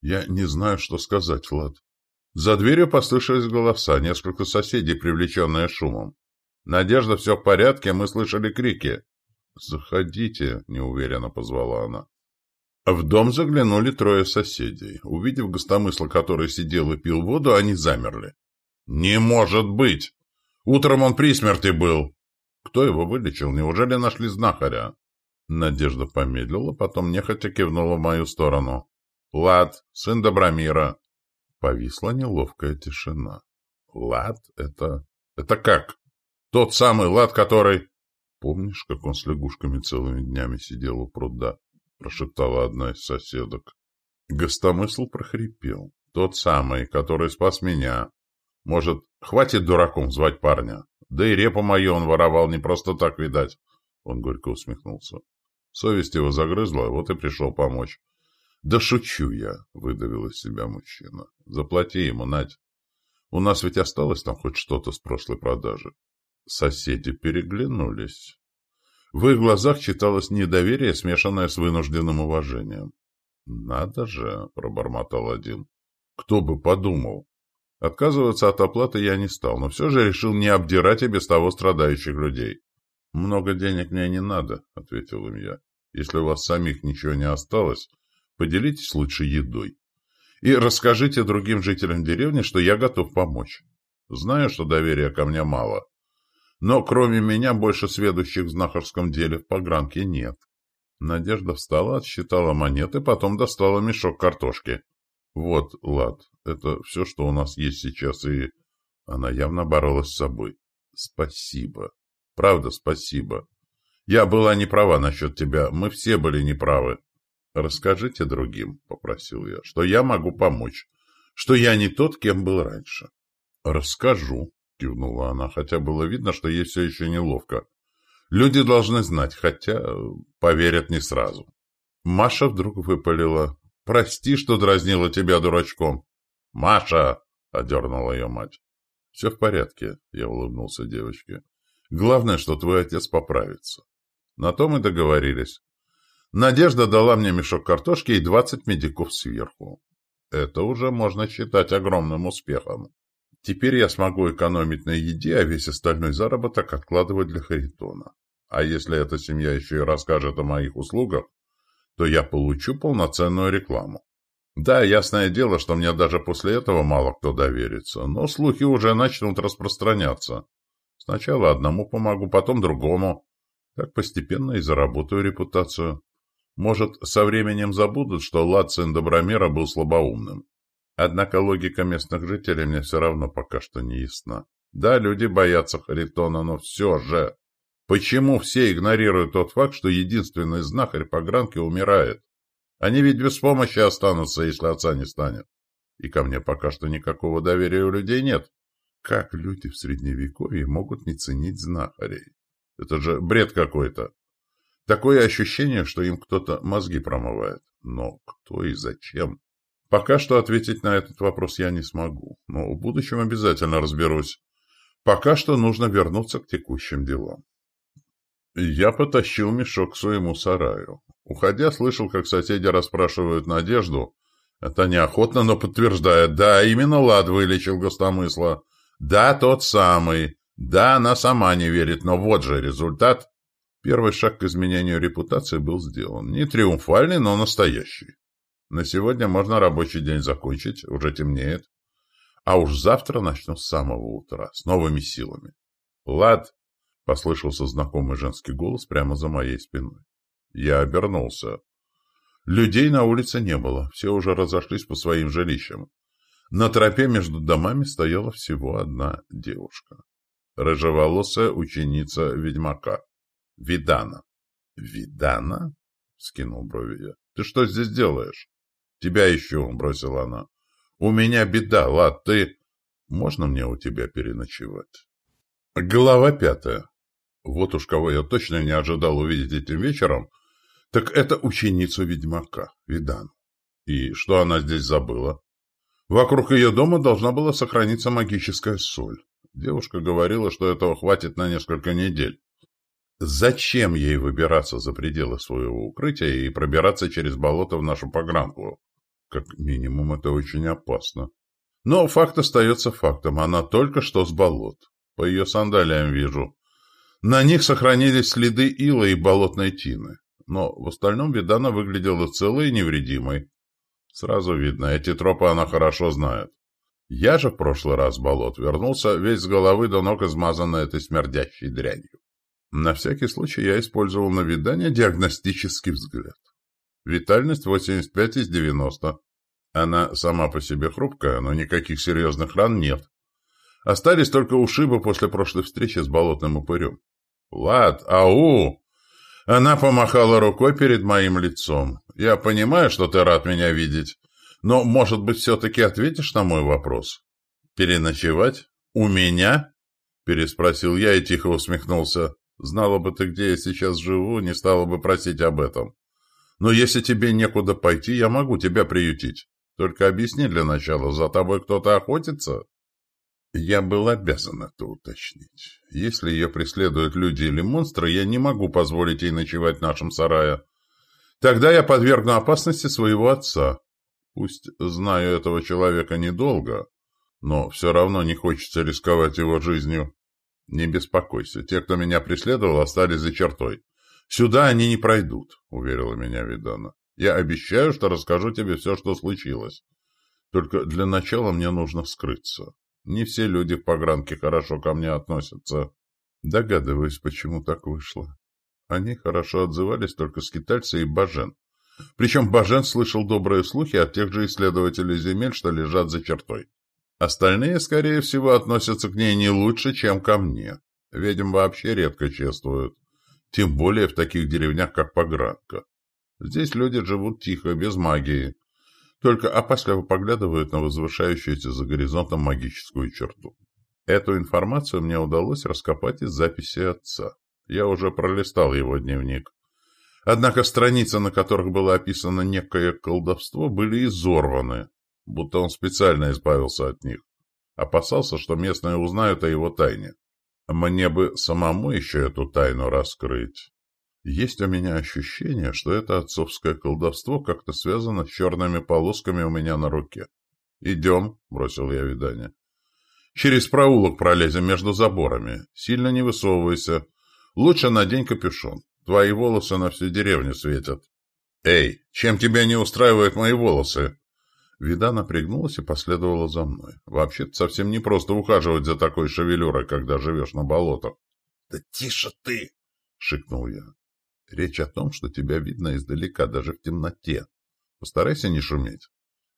Я не знаю, что сказать, Влад. За дверью послышались голоса, несколько соседей, привлеченные шумом. «Надежда, все в порядке, мы слышали крики». «Заходите», — неуверенно позвала она. В дом заглянули трое соседей. Увидев гостомысла, который сидел и пил воду, они замерли. «Не может быть! Утром он при смерти был!» «Кто его вылечил? Неужели нашли знахаря?» Надежда помедлила, потом нехотя кивнула в мою сторону. «Лад, сын Добромира». Повисла неловкая тишина. «Лад? Это... это как? Тот самый Лад, который...» «Помнишь, как он с лягушками целыми днями сидел у пруда?» — прошептала одна из соседок. Гостомысл прохрипел. «Тот самый, который спас меня. Может, хватит дураком звать парня? Да и репу мою он воровал не просто так, видать». Он горько усмехнулся. Совесть его загрызла, вот и пришел помочь. «Да шучу я», — выдавил из себя мужчина. «Заплати ему, Надь. У нас ведь осталось там хоть что-то с прошлой продажи». Соседи переглянулись. В их глазах читалось недоверие, смешанное с вынужденным уважением. «Надо же», — пробормотал один. «Кто бы подумал». Отказываться от оплаты я не стал, но все же решил не обдирать и без того страдающих людей. «Много денег мне не надо», — ответил им я. «Если у вас самих ничего не осталось, поделитесь лучше едой. И расскажите другим жителям деревни, что я готов помочь. Знаю, что доверия ко мне мало, но кроме меня больше сведущих в знахарском деле в погранке нет. Надежда встала, отсчитала монеты, потом достала мешок картошки. Вот, Лад, это все, что у нас есть сейчас, и... Она явно боролась с собой. Спасибо. Правда, спасибо. Я была не права насчет тебя. Мы все были неправы. Расскажите другим, — попросил я, — что я могу помочь, что я не тот, кем был раньше. Расскажу, — кивнула она, хотя было видно, что ей все еще неловко. «Люди должны знать, хотя поверят не сразу». Маша вдруг выпалила. «Прости, что дразнила тебя дурачком». «Маша!» — одернула ее мать. «Все в порядке», — я улыбнулся девочке. «Главное, что твой отец поправится». На том и договорились. Надежда дала мне мешок картошки и двадцать медиков сверху. Это уже можно считать огромным успехом. Теперь я смогу экономить на еде, а весь остальной заработок откладывать для Харитона. А если эта семья еще и расскажет о моих услугах, то я получу полноценную рекламу. Да, ясное дело, что мне даже после этого мало кто доверится, но слухи уже начнут распространяться. Сначала одному помогу, потом другому. Так постепенно и заработаю репутацию. Может, со временем забудут, что Лад сын Добромира был слабоумным. Однако логика местных жителей мне все равно пока что не ясна. Да, люди боятся Харитона, но все же... Почему все игнорируют тот факт, что единственный знахарь по гранке умирает? Они ведь без помощи останутся, если отца не станет. И ко мне пока что никакого доверия у людей нет. Как люди в Средневековье могут не ценить знахарей? Это же бред какой-то. Такое ощущение, что им кто-то мозги промывает. Но кто и зачем? Пока что ответить на этот вопрос я не смогу, но в будущем обязательно разберусь. Пока что нужно вернуться к текущим делам. Я потащил мешок к своему сараю. Уходя, слышал, как соседи расспрашивают Надежду. Это неохотно, но подтверждает. Да, именно Лад вылечил гостомысла. Да, тот самый. Да, она сама не верит, но вот же результат. Первый шаг к изменению репутации был сделан. Не триумфальный, но настоящий. На сегодня можно рабочий день закончить, уже темнеет. А уж завтра начну с самого утра, с новыми силами. «Лад!» — послышался знакомый женский голос прямо за моей спиной. Я обернулся. Людей на улице не было, все уже разошлись по своим жилищам. На тропе между домами стояла всего одна девушка. Рыжеволосая ученица ведьмака. Видана. «Видана?» — скинул брови я. «Ты что здесь делаешь?» «Тебя ищу», — бросила она. «У меня беда, Лад, ты...» «Можно мне у тебя переночевать?» Глава пятая. Вот уж кого я точно не ожидал увидеть этим вечером, так это ученицу ведьмака, Видану. И что она здесь забыла? Вокруг ее дома должна была сохраниться магическая соль. Девушка говорила, что этого хватит на несколько недель. Зачем ей выбираться за пределы своего укрытия и пробираться через болото в нашу погранку? Как минимум, это очень опасно. Но факт остается фактом. Она только что с болот. По ее сандалиям вижу. На них сохранились следы ила и болотной тины. Но в остальном Видана выглядела целой и невредимой. Сразу видно, эти тропы она хорошо знает. Я же в прошлый раз болот вернулся весь с головы до ног измазанной этой смердящей дрянью. На всякий случай я использовал на видание диагностический взгляд. Витальность 85 из 90. Она сама по себе хрупкая, но никаких серьезных ран нет. Остались только ушибы после прошлой встречи с болотным упырем. «Влад, ау!» Она помахала рукой перед моим лицом. «Я понимаю, что ты рад меня видеть, но, может быть, все-таки ответишь на мой вопрос?» «Переночевать? У меня?» Переспросил я и тихо усмехнулся. «Знала бы ты, где я сейчас живу, не стала бы просить об этом. Но если тебе некуда пойти, я могу тебя приютить. Только объясни для начала, за тобой кто-то охотится?» Я был обязан это уточнить. Если ее преследуют люди или монстры, я не могу позволить ей ночевать в нашем сарае. Тогда я подвергну опасности своего отца. Пусть знаю этого человека недолго, но все равно не хочется рисковать его жизнью. Не беспокойся, те, кто меня преследовал, остались за чертой. Сюда они не пройдут, уверила меня Видана. Я обещаю, что расскажу тебе все, что случилось. Только для начала мне нужно вскрыться. Не все люди в погранке хорошо ко мне относятся. Догадываюсь, почему так вышло. Они хорошо отзывались только скитальцы и Бажен. Причем Бажен слышал добрые слухи от тех же исследователей земель, что лежат за чертой. Остальные, скорее всего, относятся к ней не лучше, чем ко мне. Ведьм вообще редко чествуют. Тем более в таких деревнях, как Погранка. Здесь люди живут тихо, без магии только опасливо поглядывают на возвышающуюся за горизонтом магическую черту. Эту информацию мне удалось раскопать из записи отца. Я уже пролистал его дневник. Однако страницы, на которых было описано некое колдовство, были изорваны, будто он специально избавился от них. Опасался, что местные узнают о его тайне. Мне бы самому еще эту тайну раскрыть. Есть у меня ощущение, что это отцовское колдовство как-то связано с черными полосками у меня на руке. «Идем», — бросил я видание. «Через проулок пролезем между заборами. Сильно не высовывайся. Лучше надень капюшон. Твои волосы на всю деревню светят». «Эй, чем тебя не устраивают мои волосы?» Вида напрягнулась и последовала за мной. Вообще-то совсем не просто ухаживать за такой шевелюрой, когда живешь на болотах. — Да тише ты! — шикнул я. Речь о том, что тебя видно издалека, даже в темноте. Постарайся не шуметь.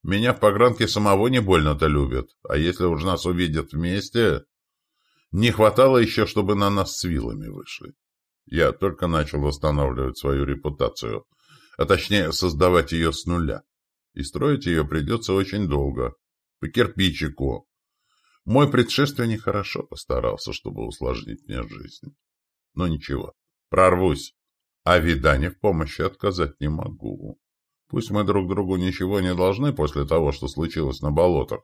Меня в погранке самого не больно-то любят, а если уж нас увидят вместе... Не хватало еще, чтобы на нас с вилами вышли. Я только начал восстанавливать свою репутацию, а точнее создавать ее с нуля. И строить ее придется очень долго, по кирпичику. Мой предшественник хорошо постарался, чтобы усложнить мне жизнь. Но ничего, прорвусь. А Видане в помощи отказать не могу. Пусть мы друг другу ничего не должны после того, что случилось на болотах,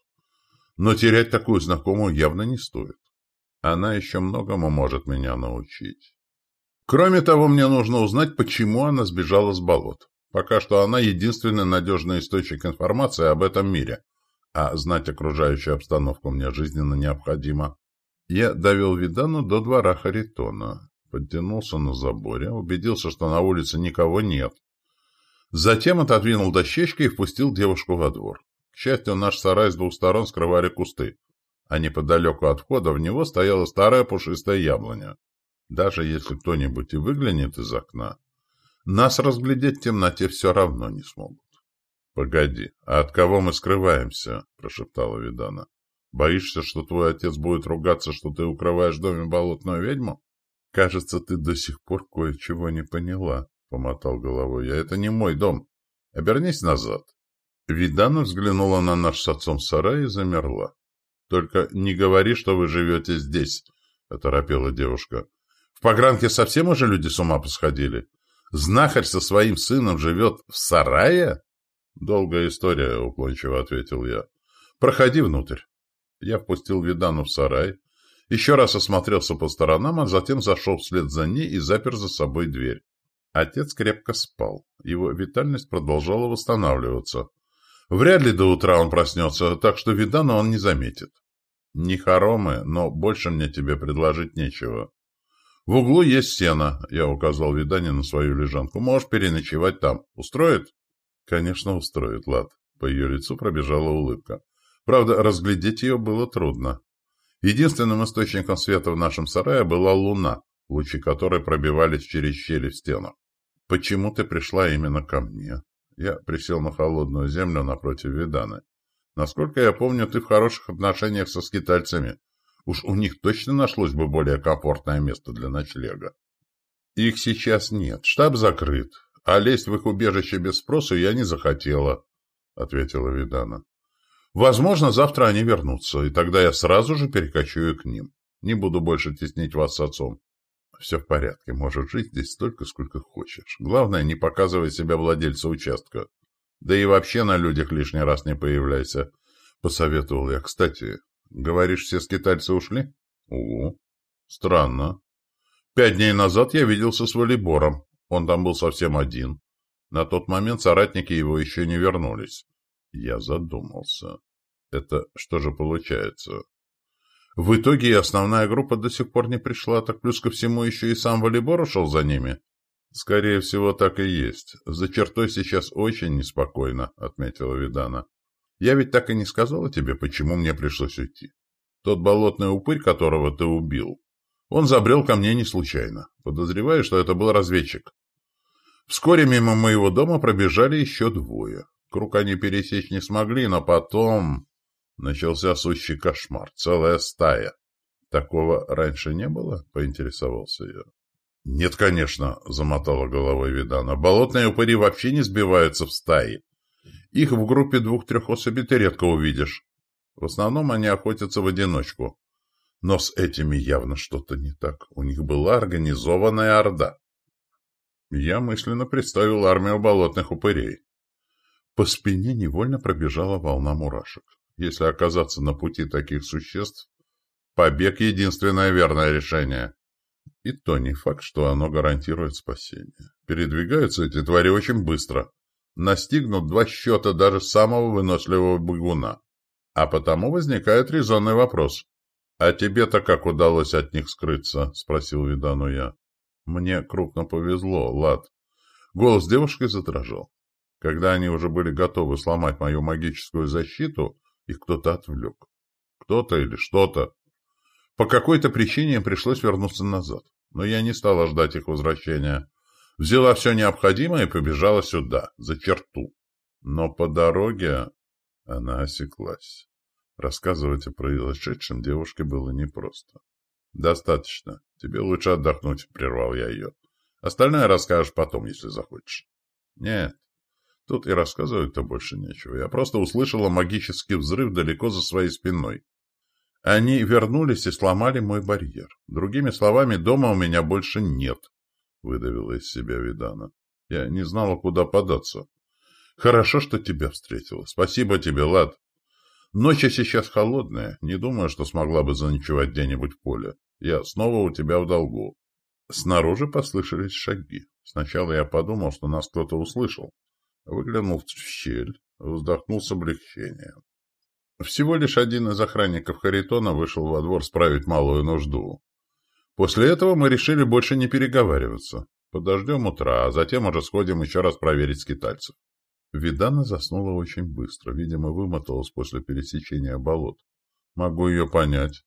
но терять такую знакомую явно не стоит. Она еще многому может меня научить. Кроме того, мне нужно узнать, почему она сбежала с болот. Пока что она единственный надежный источник информации об этом мире, а знать окружающую обстановку мне жизненно необходимо. Я довел Видану до двора Харитона подтянулся на заборе, убедился, что на улице никого нет. Затем отодвинул дощечки и впустил девушку во двор. К счастью, наш сарай с двух сторон скрывали кусты, а неподалеку от входа в него стояла старая пушистая яблоня. Даже если кто-нибудь и выглянет из окна, нас разглядеть в темноте все равно не смогут. — Погоди, а от кого мы скрываемся? — прошептала Видана. — Боишься, что твой отец будет ругаться, что ты укрываешь в доме болотную ведьму? «Кажется, ты до сих пор кое-чего не поняла», — помотал головой я. «Это не мой дом. Обернись назад». Видана взглянула на наш с отцом сарай и замерла. «Только не говори, что вы живете здесь», — оторопела девушка. «В погранке совсем уже люди с ума посходили? Знахарь со своим сыном живет в сарае?» «Долгая история», — уклончиво ответил я. «Проходи внутрь». Я впустил Видану в сарай, еще раз осмотрелся по сторонам, а затем зашел вслед за ней и запер за собой дверь. Отец крепко спал. Его витальность продолжала восстанавливаться. Вряд ли до утра он проснется, так что Видана он не заметит. Не хоромы, но больше мне тебе предложить нечего. В углу есть сено, я указал Видане на свою лежанку. Можешь переночевать там. Устроит? Конечно, устроит, Лад. По ее лицу пробежала улыбка. Правда, разглядеть ее было трудно. Единственным источником света в нашем сарае была луна, лучи которой пробивались через щели в стенах. «Почему ты пришла именно ко мне?» Я присел на холодную землю напротив Виданы. «Насколько я помню, ты в хороших отношениях со скитальцами. Уж у них точно нашлось бы более комфортное место для ночлега». «Их сейчас нет. Штаб закрыт. А лезть в их убежище без спроса я не захотела», — ответила Видана. «Возможно, завтра они вернутся, и тогда я сразу же перекочую к ним. Не буду больше теснить вас с отцом. Все в порядке, можешь жить здесь столько, сколько хочешь. Главное, не показывай себя владельцу участка. Да и вообще на людях лишний раз не появляйся, — посоветовал я. Кстати, говоришь, все скитальцы ушли? Угу. Странно. Пять дней назад я виделся с волейбором. Он там был совсем один. На тот момент соратники его еще не вернулись. Я задумался. Это что же получается? В итоге и основная группа до сих пор не пришла, так плюс ко всему еще и сам волейбор ушел за ними. Скорее всего, так и есть. За чертой сейчас очень неспокойно, отметила Видана. Я ведь так и не сказала тебе, почему мне пришлось уйти. Тот болотный упырь, которого ты убил, он забрел ко мне не случайно. Подозреваю, что это был разведчик. Вскоре мимо моего дома пробежали еще двое. Круг они пересечь не смогли, но потом... Начался сущий кошмар. Целая стая. Такого раньше не было? Поинтересовался я. Нет, конечно, замотала головой Видана. Болотные упыри вообще не сбиваются в стаи. Их в группе двух-трех особей ты редко увидишь. В основном они охотятся в одиночку. Но с этими явно что-то не так. У них была организованная орда. Я мысленно представил армию болотных упырей. По спине невольно пробежала волна мурашек. Если оказаться на пути таких существ, побег — единственное верное решение. И то не факт, что оно гарантирует спасение. Передвигаются эти твари очень быстро. Настигнут два счета даже самого выносливого бегуна. А потому возникает резонный вопрос. «А тебе-то как удалось от них скрыться?» — спросил Видану я. «Мне крупно повезло, Лад». Голос девушки задрожал. Когда они уже были готовы сломать мою магическую защиту, их кто-то отвлек. Кто-то или что-то. По какой-то причине им пришлось вернуться назад. Но я не стала ждать их возвращения. Взяла все необходимое и побежала сюда, за черту. Но по дороге она осеклась. Рассказывать о произошедшем девушке было непросто. «Достаточно. Тебе лучше отдохнуть», — прервал я ее. «Остальное расскажешь потом, если захочешь». «Нет, Тут и рассказывать-то больше нечего. Я просто услышала магический взрыв далеко за своей спиной. Они вернулись и сломали мой барьер. Другими словами, дома у меня больше нет, — выдавила из себя Видана. Я не знала, куда податься. Хорошо, что тебя встретила. Спасибо тебе, Лад. Ночи сейчас холодная. Не думаю, что смогла бы заночевать где-нибудь в поле. Я снова у тебя в долгу. Снаружи послышались шаги. Сначала я подумал, что нас кто-то услышал. Выглянул в щель, вздохнул с облегчением. Всего лишь один из охранников Харитона вышел во двор справить малую нужду. После этого мы решили больше не переговариваться. Подождем утра, а затем уже сходим еще раз проверить скитальцев. Видана заснула очень быстро, видимо, вымоталась после пересечения болот. Могу ее понять.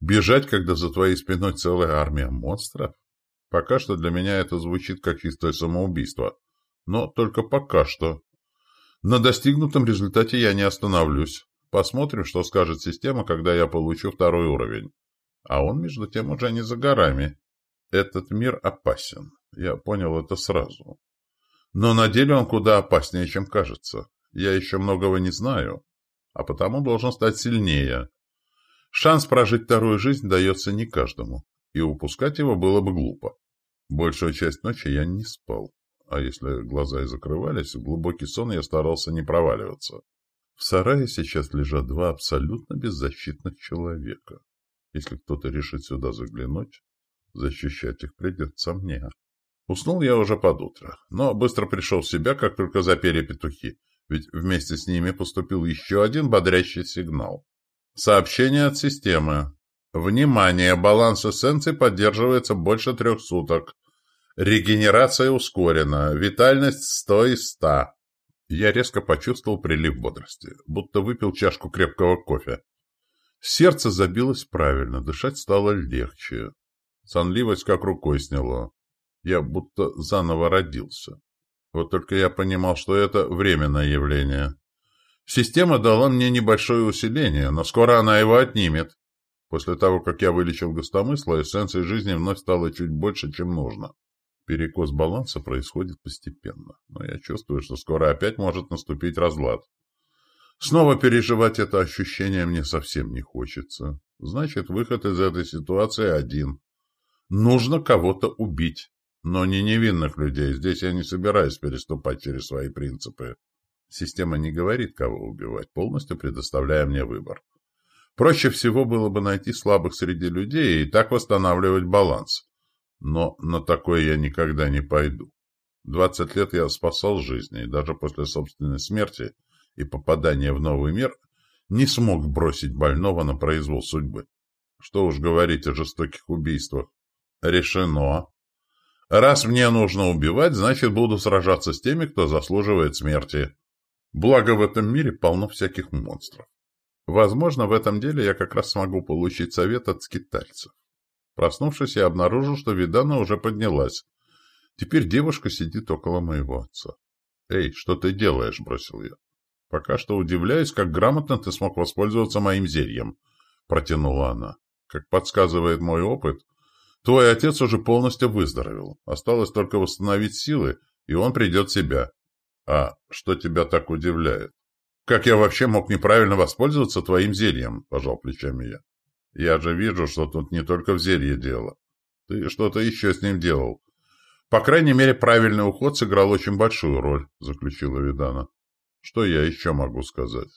Бежать, когда за твоей спиной целая армия монстров? Пока что для меня это звучит как чистое самоубийство. Но только пока что. На достигнутом результате я не остановлюсь. Посмотрим, что скажет система, когда я получу второй уровень. А он, между тем, уже не за горами. Этот мир опасен. Я понял это сразу. Но на деле он куда опаснее, чем кажется. Я еще многого не знаю, а потому должен стать сильнее. Шанс прожить вторую жизнь дается не каждому, и упускать его было бы глупо. Большую часть ночи я не спал а если глаза и закрывались, в глубокий сон я старался не проваливаться. В сарае сейчас лежат два абсолютно беззащитных человека. Если кто-то решит сюда заглянуть, защищать их придется мне. Уснул я уже под утро, но быстро пришел в себя, как только запели петухи. Ведь вместе с ними поступил еще один бодрящий сигнал. Сообщение от системы. Внимание! Баланс эссенций поддерживается больше трех суток. Регенерация ускорена. Витальность 100 из 100. Я резко почувствовал прилив бодрости, будто выпил чашку крепкого кофе. Сердце забилось правильно, дышать стало легче. Сонливость как рукой сняло. Я будто заново родился. Вот только я понимал, что это временное явление. Система дала мне небольшое усиление, но скоро она его отнимет. После того, как я вылечил гостомысла, эссенции жизни вновь стало чуть больше, чем нужно. Перекос баланса происходит постепенно, но я чувствую, что скоро опять может наступить разлад. Снова переживать это ощущение мне совсем не хочется. Значит, выход из этой ситуации один. Нужно кого-то убить. Но не невинных людей. Здесь я не собираюсь переступать через свои принципы. Система не говорит, кого убивать, полностью предоставляя мне выбор. Проще всего было бы найти слабых среди людей и так восстанавливать баланс. Но на такое я никогда не пойду. Двадцать лет я спасал жизни, и даже после собственной смерти и попадания в новый мир не смог бросить больного на произвол судьбы. Что уж говорить о жестоких убийствах. Решено. Раз мне нужно убивать, значит, буду сражаться с теми, кто заслуживает смерти. Благо, в этом мире полно всяких монстров. Возможно, в этом деле я как раз смогу получить совет от скитальцев. Проснувшись, я обнаружил, что Видана уже поднялась. Теперь девушка сидит около моего отца. «Эй, что ты делаешь?» — бросил я. «Пока что удивляюсь, как грамотно ты смог воспользоваться моим зельем», — протянула она. «Как подсказывает мой опыт, твой отец уже полностью выздоровел. Осталось только восстановить силы, и он придет в себя. А что тебя так удивляет?» «Как я вообще мог неправильно воспользоваться твоим зельем?» – пожал плечами я. «Я же вижу, что тут не только в зелье дело. Ты что-то еще с ним делал. По крайней мере, правильный уход сыграл очень большую роль», – заключила Видана. «Что я еще могу сказать?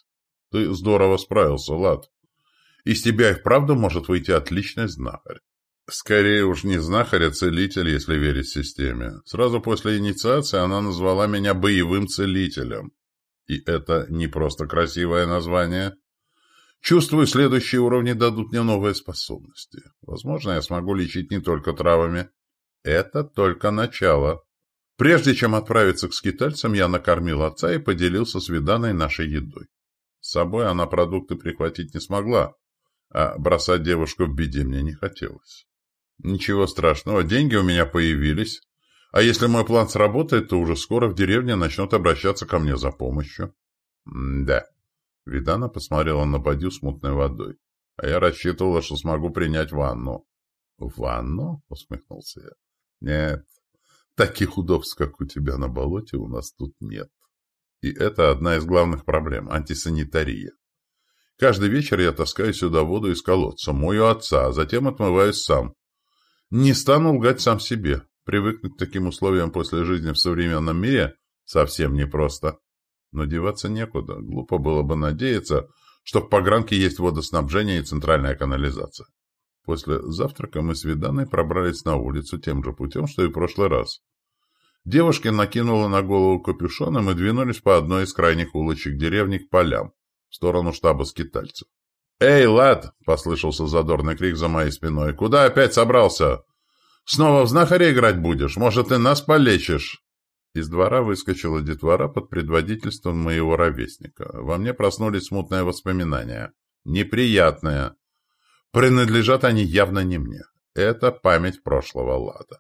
Ты здорово справился, Лад. Из тебя и вправду может выйти отличный знахарь. Скорее уж не знахарь, а целитель, если верить системе. Сразу после инициации она назвала меня боевым целителем. И это не просто красивое название. Чувствую, следующие уровни дадут мне новые способности. Возможно, я смогу лечить не только травами. Это только начало. Прежде чем отправиться к скитальцам, я накормил отца и поделился с Виданой нашей едой. С собой она продукты прихватить не смогла, а бросать девушку в беде мне не хотелось. Ничего страшного, деньги у меня появились, а если мой план сработает, то уже скоро в деревне начнут обращаться ко мне за помощью. М да. Видана посмотрела на бадью с мутной водой. А я рассчитывала, что смогу принять ванну. Ванну? Усмехнулся я. Нет. Таких удобств, как у тебя на болоте, у нас тут нет. И это одна из главных проблем – антисанитария. Каждый вечер я таскаю сюда воду из колодца, мою отца, а затем отмываюсь сам. Не стану лгать сам себе. Привыкнуть к таким условиям после жизни в современном мире совсем непросто. Но деваться некуда. Глупо было бы надеяться, что в погранке есть водоснабжение и центральная канализация. После завтрака мы с Виданой пробрались на улицу тем же путем, что и в прошлый раз. Девушка накинула на голову капюшон, и мы двинулись по одной из крайних улочек деревни к полям, в сторону штаба скитальцев. «Эй, лад!» — послышался задорный крик за моей спиной. «Куда опять собрался?» Снова в знахаря играть будешь? Может, и нас полечишь?» Из двора выскочила детвора под предводительством моего ровесника. Во мне проснулись смутные воспоминания. Неприятные. Принадлежат они явно не мне. Это память прошлого лада.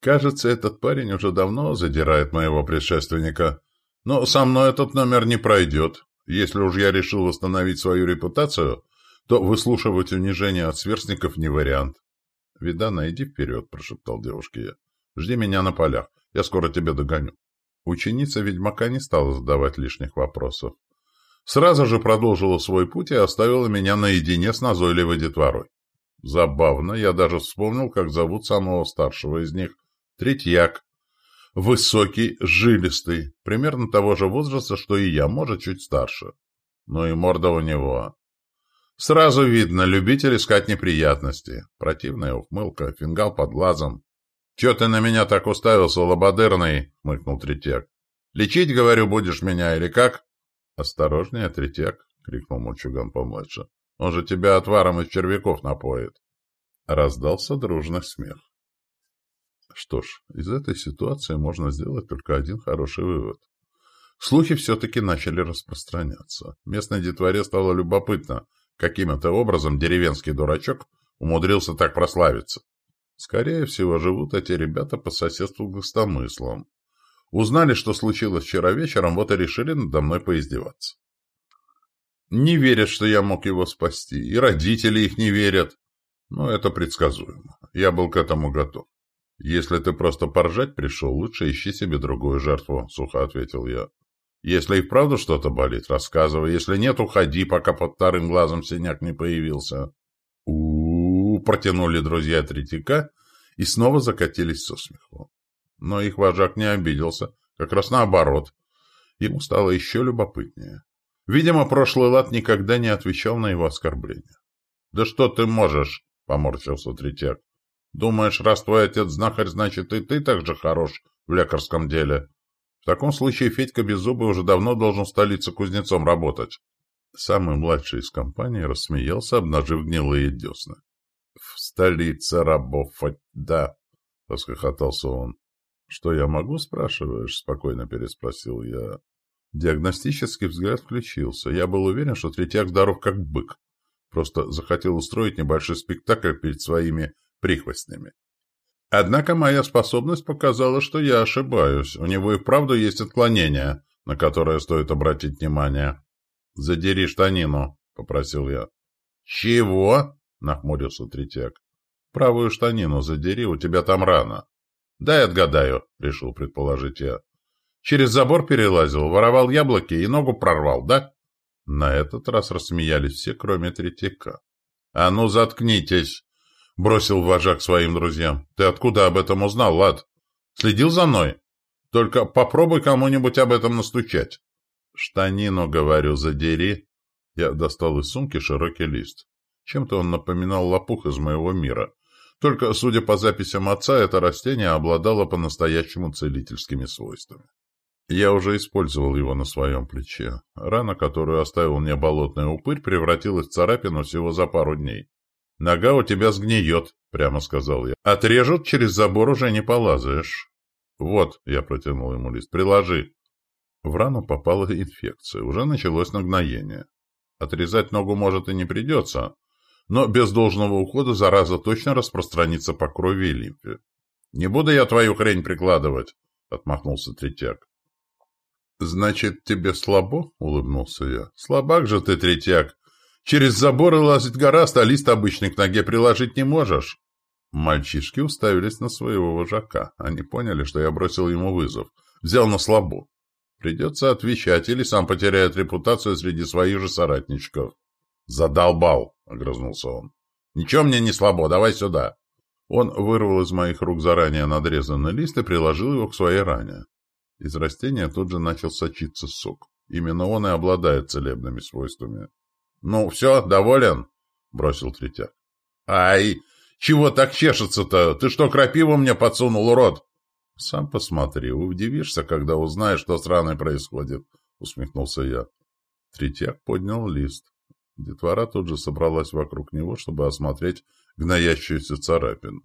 Кажется, этот парень уже давно задирает моего предшественника. Но со мной этот номер не пройдет. Если уж я решил восстановить свою репутацию, то выслушивать унижение от сверстников не вариант. «Видана, иди вперед», — прошептал девушке я. «Жди меня на полях. Я скоро тебя догоню». Ученица ведьмака не стала задавать лишних вопросов. Сразу же продолжила свой путь и оставила меня наедине с назойливой детворой. Забавно, я даже вспомнил, как зовут самого старшего из них. Третьяк. Высокий, жилистый, примерно того же возраста, что и я, может, чуть старше. Ну и морда у него. Сразу видно, любитель искать неприятности. Противная ухмылка, фингал под глазом. — Че ты на меня так уставился, лободырный? — хмыкнул Третьяк. Лечить, говорю, будешь меня или как? Осторожнее, Третьяк, — крикнул мальчуган помладше. Он же тебя отваром из червяков напоит. Раздался дружный смех. Что ж, из этой ситуации можно сделать только один хороший вывод. Слухи все-таки начали распространяться. Местной детворе стало любопытно, каким это образом деревенский дурачок умудрился так прославиться. Скорее всего, живут эти ребята по соседству гостомыслом. Узнали, что случилось вчера вечером, вот и решили надо мной поиздеваться. Не верят, что я мог его спасти, и родители их не верят. Но это предсказуемо. Я был к этому готов. «Если ты просто поржать пришел, лучше ищи себе другую жертву», — сухо ответил я. «Если и вправду что-то болит, рассказывай. Если нет, уходи, пока под вторым глазом синяк не появился». У, -у, -у, протянули друзья Третьяка и снова закатились со смеху. Но их вожак не обиделся, как раз наоборот. Ему стало еще любопытнее. Видимо, прошлый лад никогда не отвечал на его оскорбления. «Да что ты можешь?» — поморщился Третьяк. Думаешь, раз твой отец знахарь, значит и ты так же хорош в лекарском деле? В таком случае Федька Беззубый уже давно должен в столице кузнецом работать. Самый младший из компании рассмеялся, обнажив гнилые десны. — В столице работать, да, — расхохотался он. — Что я могу, спрашиваешь? — спокойно переспросил я. Диагностический взгляд включился. Я был уверен, что Третьяк здоров как бык. Просто захотел устроить небольшой спектакль перед своими прихвостнями. Однако моя способность показала, что я ошибаюсь. У него и вправду есть отклонение, на которое стоит обратить внимание. «Задери штанину», — попросил я. «Чего?» — нахмурился Третьяк. «Правую штанину задери, у тебя там рана». «Дай отгадаю», — решил предположить я. «Через забор перелазил, воровал яблоки и ногу прорвал, да?» На этот раз рассмеялись все, кроме Третьяка. «А ну, заткнитесь!» — бросил вожак своим друзьям. — Ты откуда об этом узнал, Лад? Следил за мной? Только попробуй кому-нибудь об этом настучать. — Штанину, говорю, задери. Я достал из сумки широкий лист. Чем-то он напоминал лопух из моего мира. Только, судя по записям отца, это растение обладало по-настоящему целительскими свойствами. Я уже использовал его на своем плече. Рана, которую оставил мне болотный упырь, превратилась в царапину всего за пару дней. «Нога у тебя сгниет», — прямо сказал я. «Отрежут, через забор уже не полазаешь». «Вот», — я протянул ему лист, — «приложи». В рану попала инфекция, уже началось нагноение. Отрезать ногу, может, и не придется, но без должного ухода зараза точно распространится по крови и лимфе. «Не буду я твою хрень прикладывать», — отмахнулся Третьяк. «Значит, тебе слабо?» — улыбнулся я. «Слабак же ты, Третьяк. Через заборы лазить гораздо, а лист обычный к ноге приложить не можешь. Мальчишки уставились на своего вожака. Они поняли, что я бросил ему вызов. Взял на слабо. Придется отвечать, или сам потеряет репутацию среди своих же соратничков. «Задолбал!» — огрызнулся он. «Ничего мне не слабо, давай сюда!» Он вырвал из моих рук заранее надрезанный лист и приложил его к своей ране. Из растения тут же начал сочиться сок. Именно он и обладает целебными свойствами. «Ну, все, доволен?» — бросил Третьяк. «Ай, чего так чешется-то? Ты что, крапиву мне подсунул, урод?» «Сам посмотри, удивишься, когда узнаешь, что с раной происходит», — усмехнулся я. Третьяк поднял лист. Детвора тут же собралась вокруг него, чтобы осмотреть гноящуюся царапину.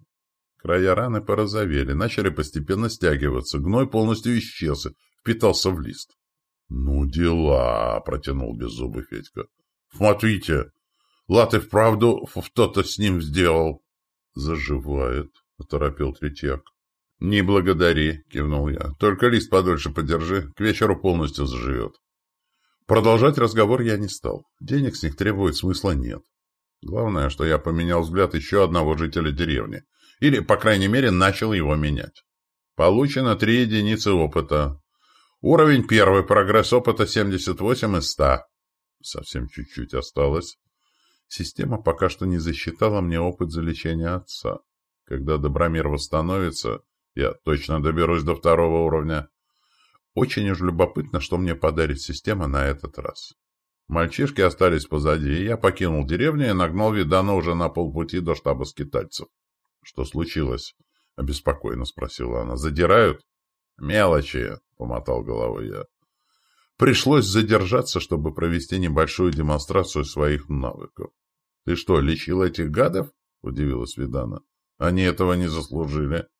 Края раны порозовели, начали постепенно стягиваться, гной полностью исчез, впитался в лист. «Ну дела!» — протянул беззубый Федька. Смотрите, Лат и вправду что-то с ним сделал. Заживает, оторопил Третьяк. Не благодари, кивнул я. Только лист подольше подержи, к вечеру полностью заживет. Продолжать разговор я не стал. Денег с них требовать смысла нет. Главное, что я поменял взгляд еще одного жителя деревни. Или, по крайней мере, начал его менять. Получено три единицы опыта. Уровень первый, прогресс опыта 78 из 100. Совсем чуть-чуть осталось. Система пока что не засчитала мне опыт за лечение отца. Когда Добромир восстановится, я точно доберусь до второго уровня. Очень уж любопытно, что мне подарит система на этот раз. Мальчишки остались позади, и я покинул деревню и нагнал Видана уже на полпути до штаба скитальцев. — Что случилось? — обеспокоенно спросила она. — Задирают? Мелочи, — помотал головой я. Пришлось задержаться, чтобы провести небольшую демонстрацию своих навыков. — Ты что, лечил этих гадов? — удивилась Видана. — Они этого не заслужили. —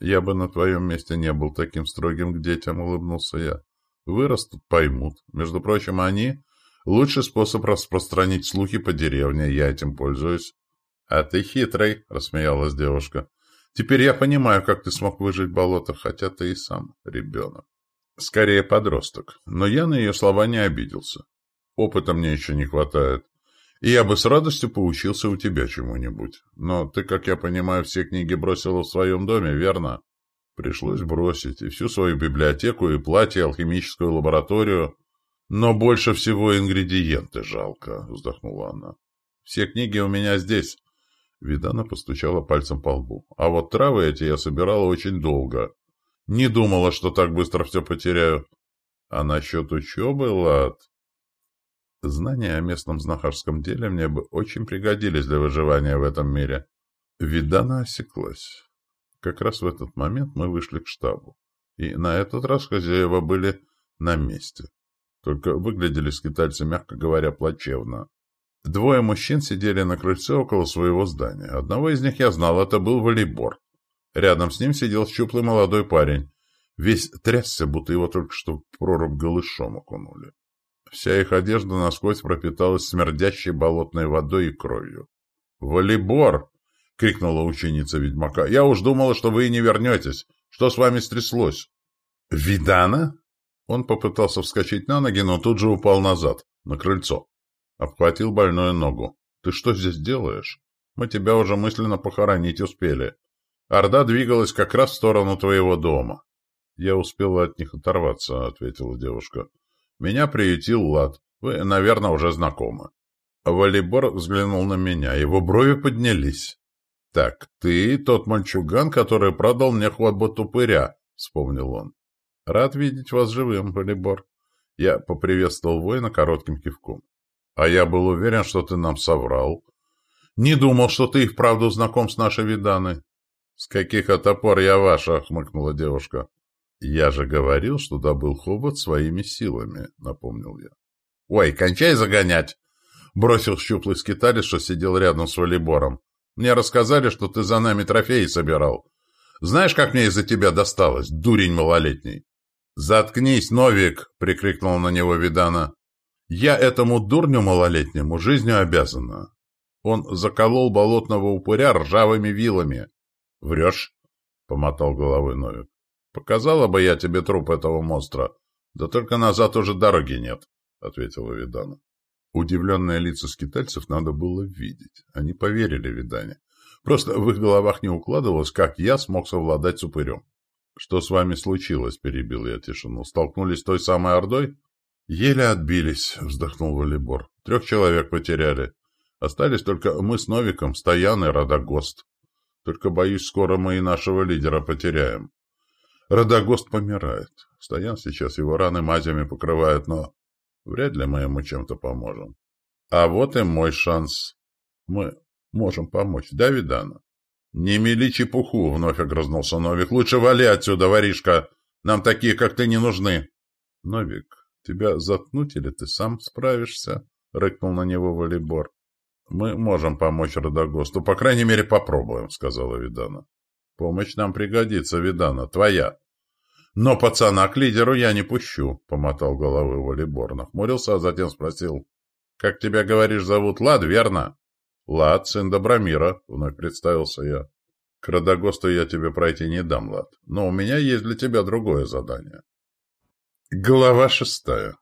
Я бы на твоем месте не был таким строгим к детям, — улыбнулся я. — Вырастут, поймут. Между прочим, они — лучший способ распространить слухи по деревне. Я этим пользуюсь. — А ты хитрый, — рассмеялась девушка. — Теперь я понимаю, как ты смог выжить в болотах, хотя ты и сам ребенок. Скорее подросток. Но я на ее слова не обиделся. Опыта мне еще не хватает. И я бы с радостью поучился у тебя чему-нибудь. Но ты, как я понимаю, все книги бросила в своем доме, верно? Пришлось бросить и всю свою библиотеку, и платье, и алхимическую лабораторию. Но больше всего ингредиенты жалко, вздохнула она. Все книги у меня здесь. Видана постучала пальцем по лбу. А вот травы эти я собирала очень долго. Не думала, что так быстро все потеряю. А насчет учебы, Лад... Знания о местном знахарском деле мне бы очень пригодились для выживания в этом мире. Видана осеклась. Как раз в этот момент мы вышли к штабу. И на этот раз хозяева были на месте. Только выглядели скитальцы, мягко говоря, плачевно. Двое мужчин сидели на крыльце около своего здания. Одного из них я знал, это был волейбор. Рядом с ним сидел щуплый молодой парень. Весь трясся, будто его только что в прорубь голышом окунули. Вся их одежда насквозь пропиталась смердящей болотной водой и кровью. «Волейбор!» — крикнула ученица ведьмака. «Я уж думала, что вы и не вернетесь. Что с вами стряслось?» «Видана?» Он попытался вскочить на ноги, но тут же упал назад, на крыльцо. Обхватил больную ногу. «Ты что здесь делаешь? Мы тебя уже мысленно похоронить успели. Орда двигалась как раз в сторону твоего дома. Я успела от них оторваться, — ответила девушка. Меня приютил Лад. Вы, наверное, уже знакомы. Валибор взглянул на меня. Его брови поднялись. — Так, ты тот мальчуган, который продал мне хватбу тупыря, — вспомнил он. — Рад видеть вас живым, Валибор. Я поприветствовал воина коротким кивком. — А я был уверен, что ты нам соврал. Не думал, что ты и вправду знаком с нашей Виданой. «С каких это пор я ваша?» — хмыкнула девушка. «Я же говорил, что добыл хобот своими силами», — напомнил я. «Ой, кончай загонять!» — бросил щуплый скиталец, что сидел рядом с волейбором. «Мне рассказали, что ты за нами трофеи собирал. Знаешь, как мне из-за тебя досталось, дурень малолетний?» «Заткнись, Новик!» — прикрикнул на него Видана. «Я этому дурню малолетнему жизнью обязана. Он заколол болотного упыря ржавыми вилами. «Врешь?» — помотал головой Новик. «Показала бы я тебе труп этого монстра. Да только назад уже дороги нет», — ответила Видана. Удивленные лица скитальцев надо было видеть. Они поверили Видане. Просто в их головах не укладывалось, как я смог совладать с упырем. «Что с вами случилось?» — перебил я тишину. «Столкнулись с той самой Ордой?» «Еле отбились», — вздохнул Валибор. «Трех человек потеряли. Остались только мы с Новиком, Стоян и Радогост. Только, боюсь, скоро мы и нашего лидера потеряем. Радагост помирает. Стоян сейчас его раны мазями покрывает, но вряд ли мы ему чем-то поможем. А вот и мой шанс. Мы можем помочь, да, Видана? Не мели чепуху, вновь огрызнулся Новик. Лучше вали отсюда, воришка. Нам такие, как ты, не нужны. Новик, тебя заткнуть или ты сам справишься? Рыкнул на него волейбор. «Мы можем помочь Родогосту, по крайней мере, попробуем», — сказала Видана. «Помощь нам пригодится, Видана, твоя». «Но пацана к лидеру я не пущу», — помотал головой волейбор, нахмурился, а затем спросил. «Как тебя, говоришь, зовут Лад, верно?» «Лад, сын Добромира», — вновь представился я. «К Родогосту я тебе пройти не дам, Лад, но у меня есть для тебя другое задание». Глава шестая.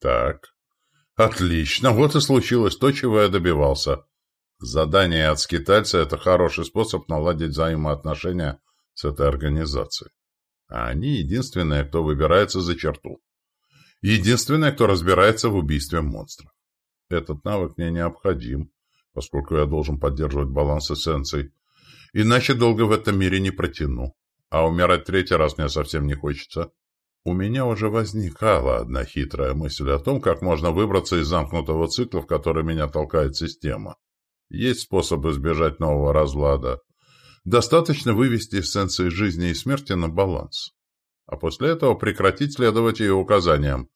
«Так, Отлично, вот и случилось то, чего я добивался. Задание от скитальца – это хороший способ наладить взаимоотношения с этой организацией. А они единственные, кто выбирается за черту. Единственные, кто разбирается в убийстве монстров. Этот навык мне необходим, поскольку я должен поддерживать баланс эссенций. Иначе долго в этом мире не протяну. А умирать третий раз мне совсем не хочется. У меня уже возникала одна хитрая мысль о том, как можно выбраться из замкнутого цикла, в который меня толкает система. Есть способ избежать нового разлада. Достаточно вывести эссенции жизни и смерти на баланс. а после этого прекратить следовать ее указаниям.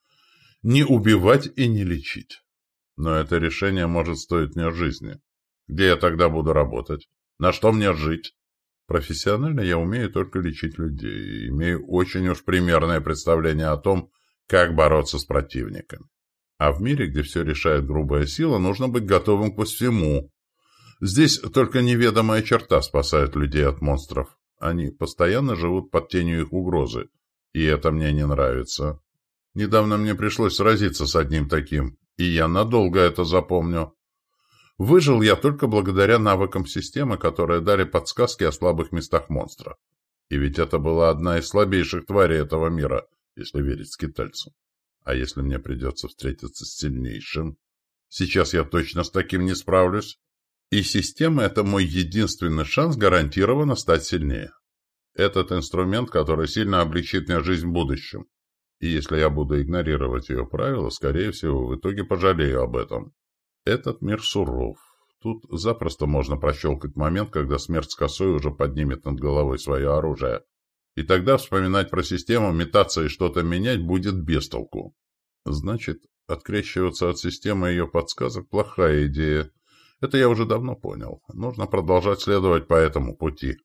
Не убивать и не лечить. Но это решение может стоить мне жизни. Где я тогда буду работать? На что мне жить? Профессионально я умею только лечить людей и имею очень уж примерное представление о том, как бороться с противниками. А в мире, где все решает грубая сила, нужно быть готовым ко всему. Здесь только неведомая черта спасает людей от монстров. Они постоянно живут под тенью их угрозы, и это мне не нравится. Недавно мне пришлось сразиться с одним таким, и я надолго это запомню. Выжил я только благодаря навыкам системы, которые дали подсказки о слабых местах монстра. И ведь это была одна из слабейших тварей этого мира, если верить скитальцу. А если мне придется встретиться с сильнейшим? Сейчас я точно с таким не справлюсь. И система – это мой единственный шанс гарантированно стать сильнее. Этот инструмент, который сильно облегчит мне жизнь в будущем. И если я буду игнорировать ее правила, скорее всего, в итоге пожалею об этом. Этот мир суров. Тут запросто можно прощелкать момент, когда смерть с косой уже поднимет над головой свое оружие. И тогда вспоминать про систему, метаться и что-то менять будет без толку. Значит, открещиваться от системы и ее подсказок – плохая идея. Это я уже давно понял. Нужно продолжать следовать по этому пути.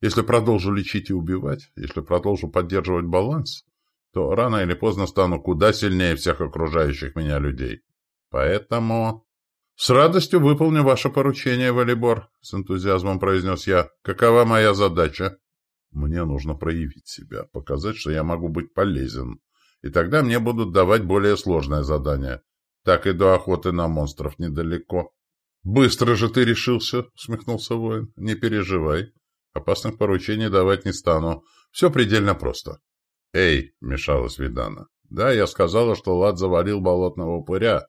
Если продолжу лечить и убивать, если продолжу поддерживать баланс, то рано или поздно стану куда сильнее всех окружающих меня людей. Поэтому... «С радостью выполню ваше поручение, Валибор», — с энтузиазмом произнес я. «Какова моя задача?» Мне нужно проявить себя, показать, что я могу быть полезен. И тогда мне будут давать более сложное задание. Так и до охоты на монстров недалеко. «Быстро же ты решился», — усмехнулся воин. «Не переживай. Опасных поручений давать не стану. Все предельно просто». «Эй!» — мешалась Видана. «Да, я сказала, что Лад завалил болотного упыря.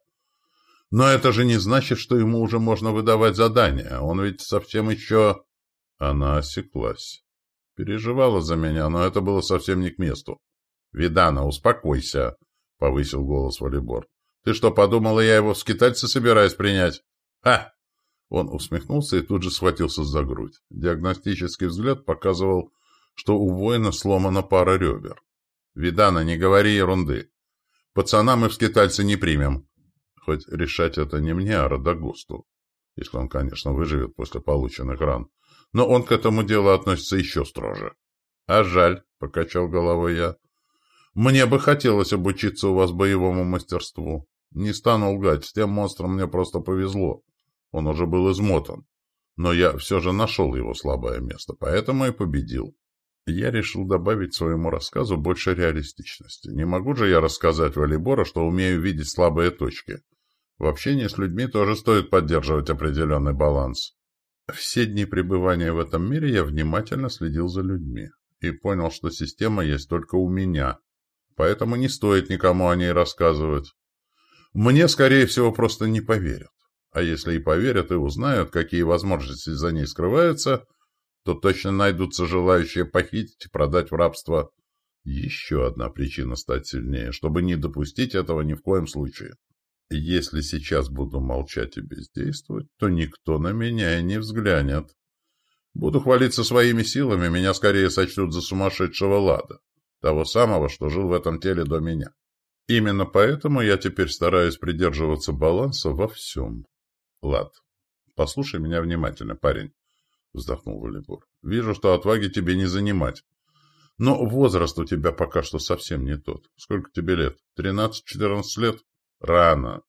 Но это же не значит, что ему уже можно выдавать задания. Он ведь совсем еще...» Она осеклась. Переживала за меня, но это было совсем не к месту. «Видана, успокойся!» — повысил голос Валибор. «Ты что, подумала, я его в скитальцы собираюсь принять?» «Ха!» Он усмехнулся и тут же схватился за грудь. Диагностический взгляд показывал, что у воина сломана пара ребер. «Видана, не говори ерунды. Пацана мы в скитальцы не примем. Хоть решать это не мне, а Радагусту. Если он, конечно, выживет после полученных ран но он к этому делу относится еще строже. — А жаль, — покачал головой я. — Мне бы хотелось обучиться у вас боевому мастерству. Не стану лгать, с тем монстром мне просто повезло. Он уже был измотан. Но я все же нашел его слабое место, поэтому и победил. Я решил добавить своему рассказу больше реалистичности. Не могу же я рассказать Валибора, что умею видеть слабые точки. В общении с людьми тоже стоит поддерживать определенный баланс. Все дни пребывания в этом мире я внимательно следил за людьми и понял, что система есть только у меня, поэтому не стоит никому о ней рассказывать. Мне, скорее всего, просто не поверят. А если и поверят и узнают, какие возможности за ней скрываются, то точно найдутся желающие похитить и продать в рабство. Еще одна причина стать сильнее, чтобы не допустить этого ни в коем случае. Если сейчас буду молчать и бездействовать, то никто на меня и не взглянет. Буду хвалиться своими силами, меня скорее сочтут за сумасшедшего лада, того самого, что жил в этом теле до меня. Именно поэтому я теперь стараюсь придерживаться баланса во всем. Лад, послушай меня внимательно, парень, — вздохнул Валибор. Вижу, что отваги тебе не занимать. Но возраст у тебя пока что совсем не тот. Сколько тебе лет? Тринадцать-четырнадцать лет? Рано.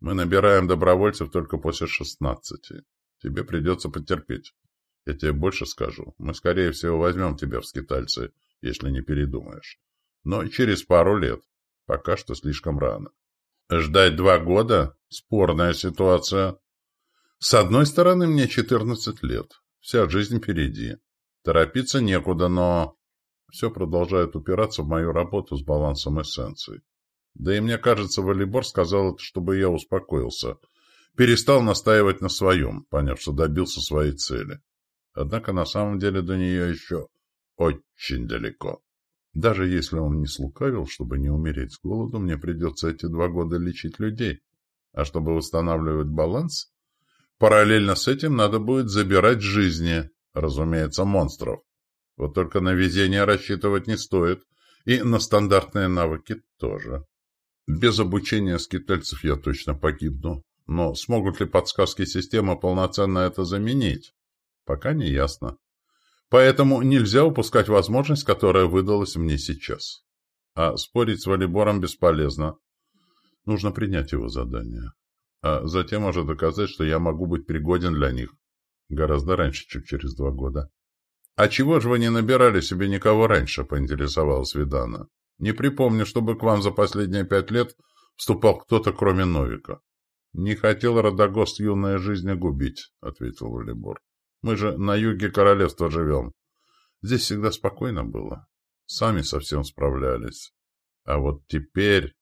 Мы набираем добровольцев только после шестнадцати. Тебе придется потерпеть. Я тебе больше скажу. Мы, скорее всего, возьмем тебя в скитальцы, если не передумаешь. Но через пару лет. Пока что слишком рано. Ждать два года? Спорная ситуация. С одной стороны, мне четырнадцать лет. Вся жизнь впереди. Торопиться некуда, но... Все продолжает упираться в мою работу с балансом эссенций. Да и мне кажется, Валибор сказал это, чтобы я успокоился. Перестал настаивать на своем, поняв, что добился своей цели. Однако на самом деле до нее еще очень далеко. Даже если он не слукавил, чтобы не умереть с голоду, мне придется эти два года лечить людей. А чтобы восстанавливать баланс, параллельно с этим надо будет забирать жизни, разумеется, монстров. Вот только на везение рассчитывать не стоит — И на стандартные навыки тоже. Без обучения скитальцев я точно погибну. Но смогут ли подсказки системы полноценно это заменить? Пока не ясно. Поэтому нельзя упускать возможность, которая выдалась мне сейчас. А спорить с волейбором бесполезно. Нужно принять его задание. А затем уже доказать, что я могу быть пригоден для них. Гораздо раньше, чем через два года. «А чего же вы не набирали себе никого раньше?» — поинтересовалась Видана. «Не припомню, чтобы к вам за последние пять лет вступал кто-то, кроме Новика». «Не хотел Родогост юная жизнь губить», — ответил Валибор. «Мы же на юге королевства живем. Здесь всегда спокойно было. Сами совсем справлялись. А вот теперь...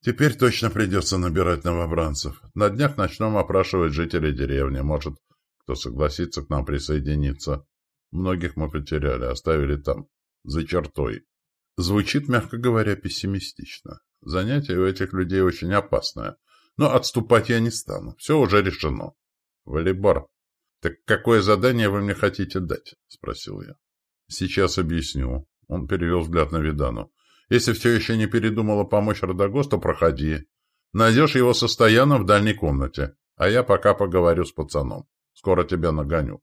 Теперь точно придется набирать новобранцев. На днях начнем опрашивать жителей деревни. Может, кто согласится к нам присоединиться. Многих мы потеряли, оставили там, за чертой. Звучит, мягко говоря, пессимистично. Занятие у этих людей очень опасное. Но отступать я не стану. Все уже решено. Волейбор. Так какое задание вы мне хотите дать? Спросил я. Сейчас объясню. Он перевел взгляд на Видану. Если все еще не передумала помочь Родогосту, проходи. Найдешь его состоянно в дальней комнате. А я пока поговорю с пацаном. Скоро тебя нагоню.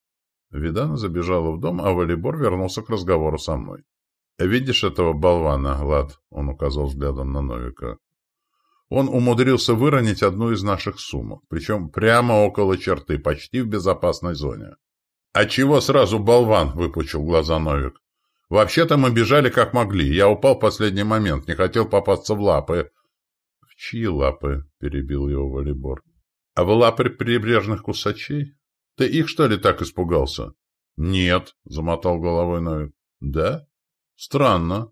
Видана забежала в дом, а волейбор вернулся к разговору со мной. «Видишь этого болвана, Лад?» — он указал взглядом на Новика. Он умудрился выронить одну из наших сумок, причем прямо около черты, почти в безопасной зоне. «А чего сразу болван?» — выпучил глаза Новик. «Вообще-то мы бежали как могли. Я упал в последний момент, не хотел попасться в лапы». «В чьи лапы?» — перебил его волейбор. «А в лапы прибрежных кусачей?» Ты их, что ли, так испугался? — Нет, — замотал головой Новик. — Да? Странно.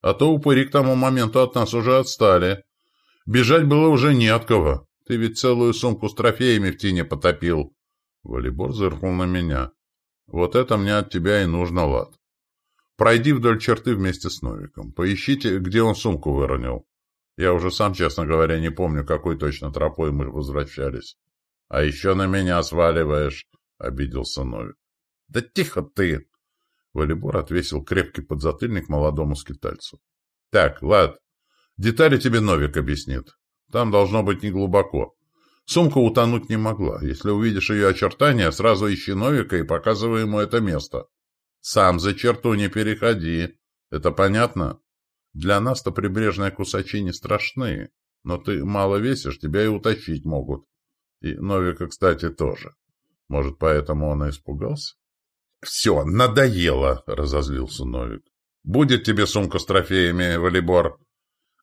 А то упыри к тому моменту от нас уже отстали. Бежать было уже не от кого. Ты ведь целую сумку с трофеями в тине потопил. Волейбор зыркнул на меня. Вот это мне от тебя и нужно, Лад. Пройди вдоль черты вместе с Новиком. Поищите, где он сумку выронил. Я уже сам, честно говоря, не помню, какой точно тропой мы возвращались. — А еще на меня сваливаешь, — обиделся Новик. — Да тихо ты! Волейбор отвесил крепкий подзатыльник молодому скитальцу. — Так, лад, детали тебе Новик объяснит. Там должно быть неглубоко. Сумка утонуть не могла. Если увидишь ее очертания, сразу ищи Новика и показывай ему это место. Сам за черту не переходи. Это понятно? Для нас-то прибрежные кусачи не страшны, но ты мало весишь, тебя и утащить могут. И Новика, кстати, тоже. Может, поэтому он и испугался? «Все, надоело!» — разозлился Новик. «Будет тебе сумка с трофеями, волейбор!»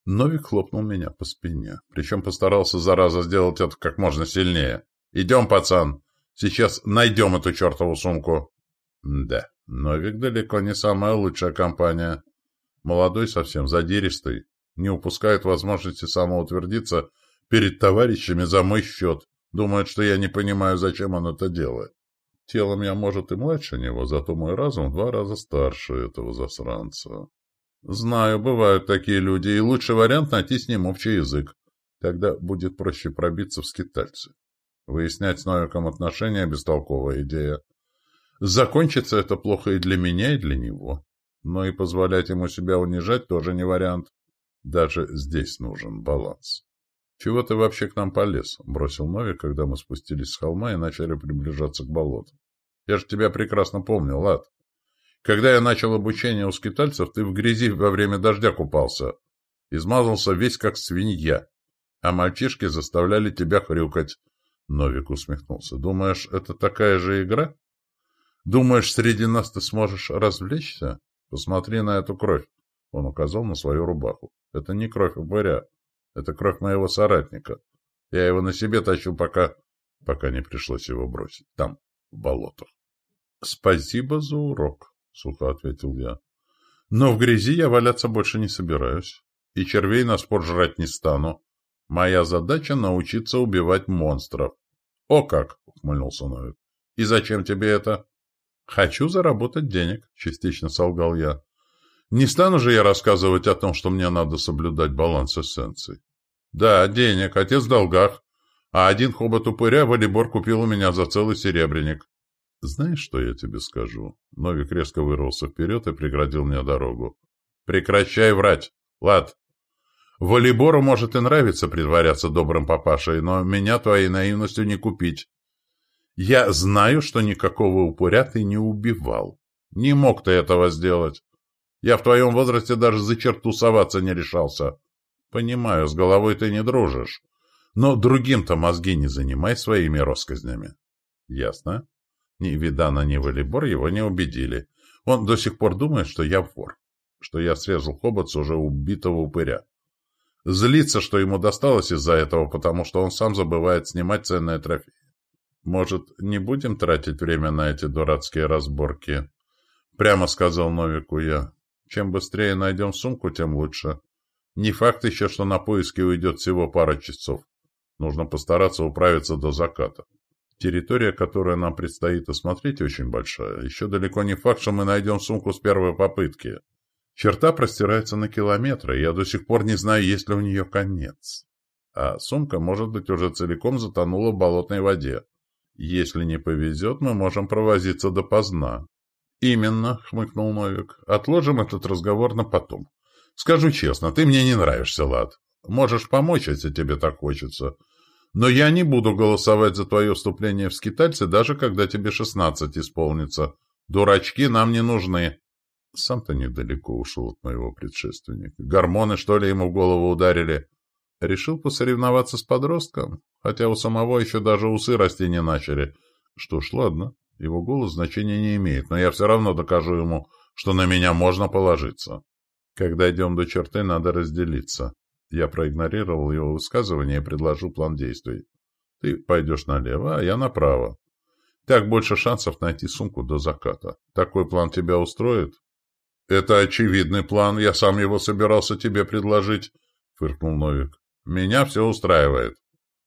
Новик хлопнул меня по спине. Причем постарался, зараза, сделать это как можно сильнее. «Идем, пацан! Сейчас найдем эту чертову сумку!» Да, Новик далеко не самая лучшая компания. Молодой совсем, задиристый. Не упускает возможности самоутвердиться перед товарищами за мой счет. Думает, что я не понимаю, зачем он это делает. Телом я, может, и младше него, зато мой разум в два раза старше этого засранца. Знаю, бывают такие люди, и лучший вариант найти с ним общий язык. Тогда будет проще пробиться в скитальцы. Выяснять с Новиком отношения – бестолковая идея. Закончится это плохо и для меня, и для него. Но и позволять ему себя унижать тоже не вариант. Даже здесь нужен баланс. «Чего ты вообще к нам полез?» — бросил Новик, когда мы спустились с холма и начали приближаться к болоту. «Я же тебя прекрасно помню, Лад. Когда я начал обучение у скитальцев, ты в грязи во время дождя купался. Измазался весь как свинья. А мальчишки заставляли тебя хрюкать». Новик усмехнулся. «Думаешь, это такая же игра? Думаешь, среди нас ты сможешь развлечься? Посмотри на эту кровь». Он указал на свою рубаху. «Это не кровь упыря». Это кровь моего соратника. Я его на себе тащил, пока... пока не пришлось его бросить. Там, в болотах. — Спасибо за урок, — сухо ответил я. — Но в грязи я валяться больше не собираюсь. И червей на спор жрать не стану. Моя задача — научиться убивать монстров. — О как! — ухмыльнулся Новик. — И зачем тебе это? — Хочу заработать денег, — частично солгал я. Не стану же я рассказывать о том, что мне надо соблюдать баланс эссенций. Да, денег, отец в долгах. А один хобот упыря волейбор купил у меня за целый серебряник. Знаешь, что я тебе скажу? Новик резко вырвался вперед и преградил мне дорогу. Прекращай врать. Лад. Волейбору может и нравится притворяться добрым папашей, но меня твоей наивностью не купить. Я знаю, что никакого упыря ты не убивал. Не мог ты этого сделать. Я в твоем возрасте даже за черту соваться не решался. Понимаю, с головой ты не дружишь. Но другим-то мозги не занимай своими россказнями. Ясно? Ни Видана, ни Волейбор его не убедили. Он до сих пор думает, что я вор, что я срезал хобот с уже убитого упыря. Злится, что ему досталось из-за этого, потому что он сам забывает снимать ценные трофеи. Может, не будем тратить время на эти дурацкие разборки? Прямо сказал Новику я. Чем быстрее найдем сумку, тем лучше. Не факт еще, что на поиски уйдет всего пара часов. Нужно постараться управиться до заката. Территория, которую нам предстоит осмотреть, очень большая. Еще далеко не факт, что мы найдем сумку с первой попытки. Черта простирается на километры, и я до сих пор не знаю, есть ли у нее конец. А сумка, может быть, уже целиком затонула в болотной воде. Если не повезет, мы можем провозиться допоздна. «Именно», — хмыкнул Новик. «Отложим этот разговор на потом. Скажу честно, ты мне не нравишься, Лад. Можешь помочь, если тебе так хочется. Но я не буду голосовать за твое вступление в скитальцы, даже когда тебе шестнадцать исполнится. Дурачки нам не нужны. Сам-то недалеко ушел от моего предшественника. Гормоны, что ли, ему в голову ударили? Решил посоревноваться с подростком? Хотя у самого еще даже усы расти не начали. Что ж, ладно, его голос значения не имеет, но я все равно докажу ему, что на меня можно положиться. Когда идем до черты, надо разделиться. Я проигнорировал его высказывание и предложу план действий. Ты пойдешь налево, а я направо. Так больше шансов найти сумку до заката. Такой план тебя устроит? Это очевидный план, я сам его собирался тебе предложить, фыркнул Новик. Меня все устраивает.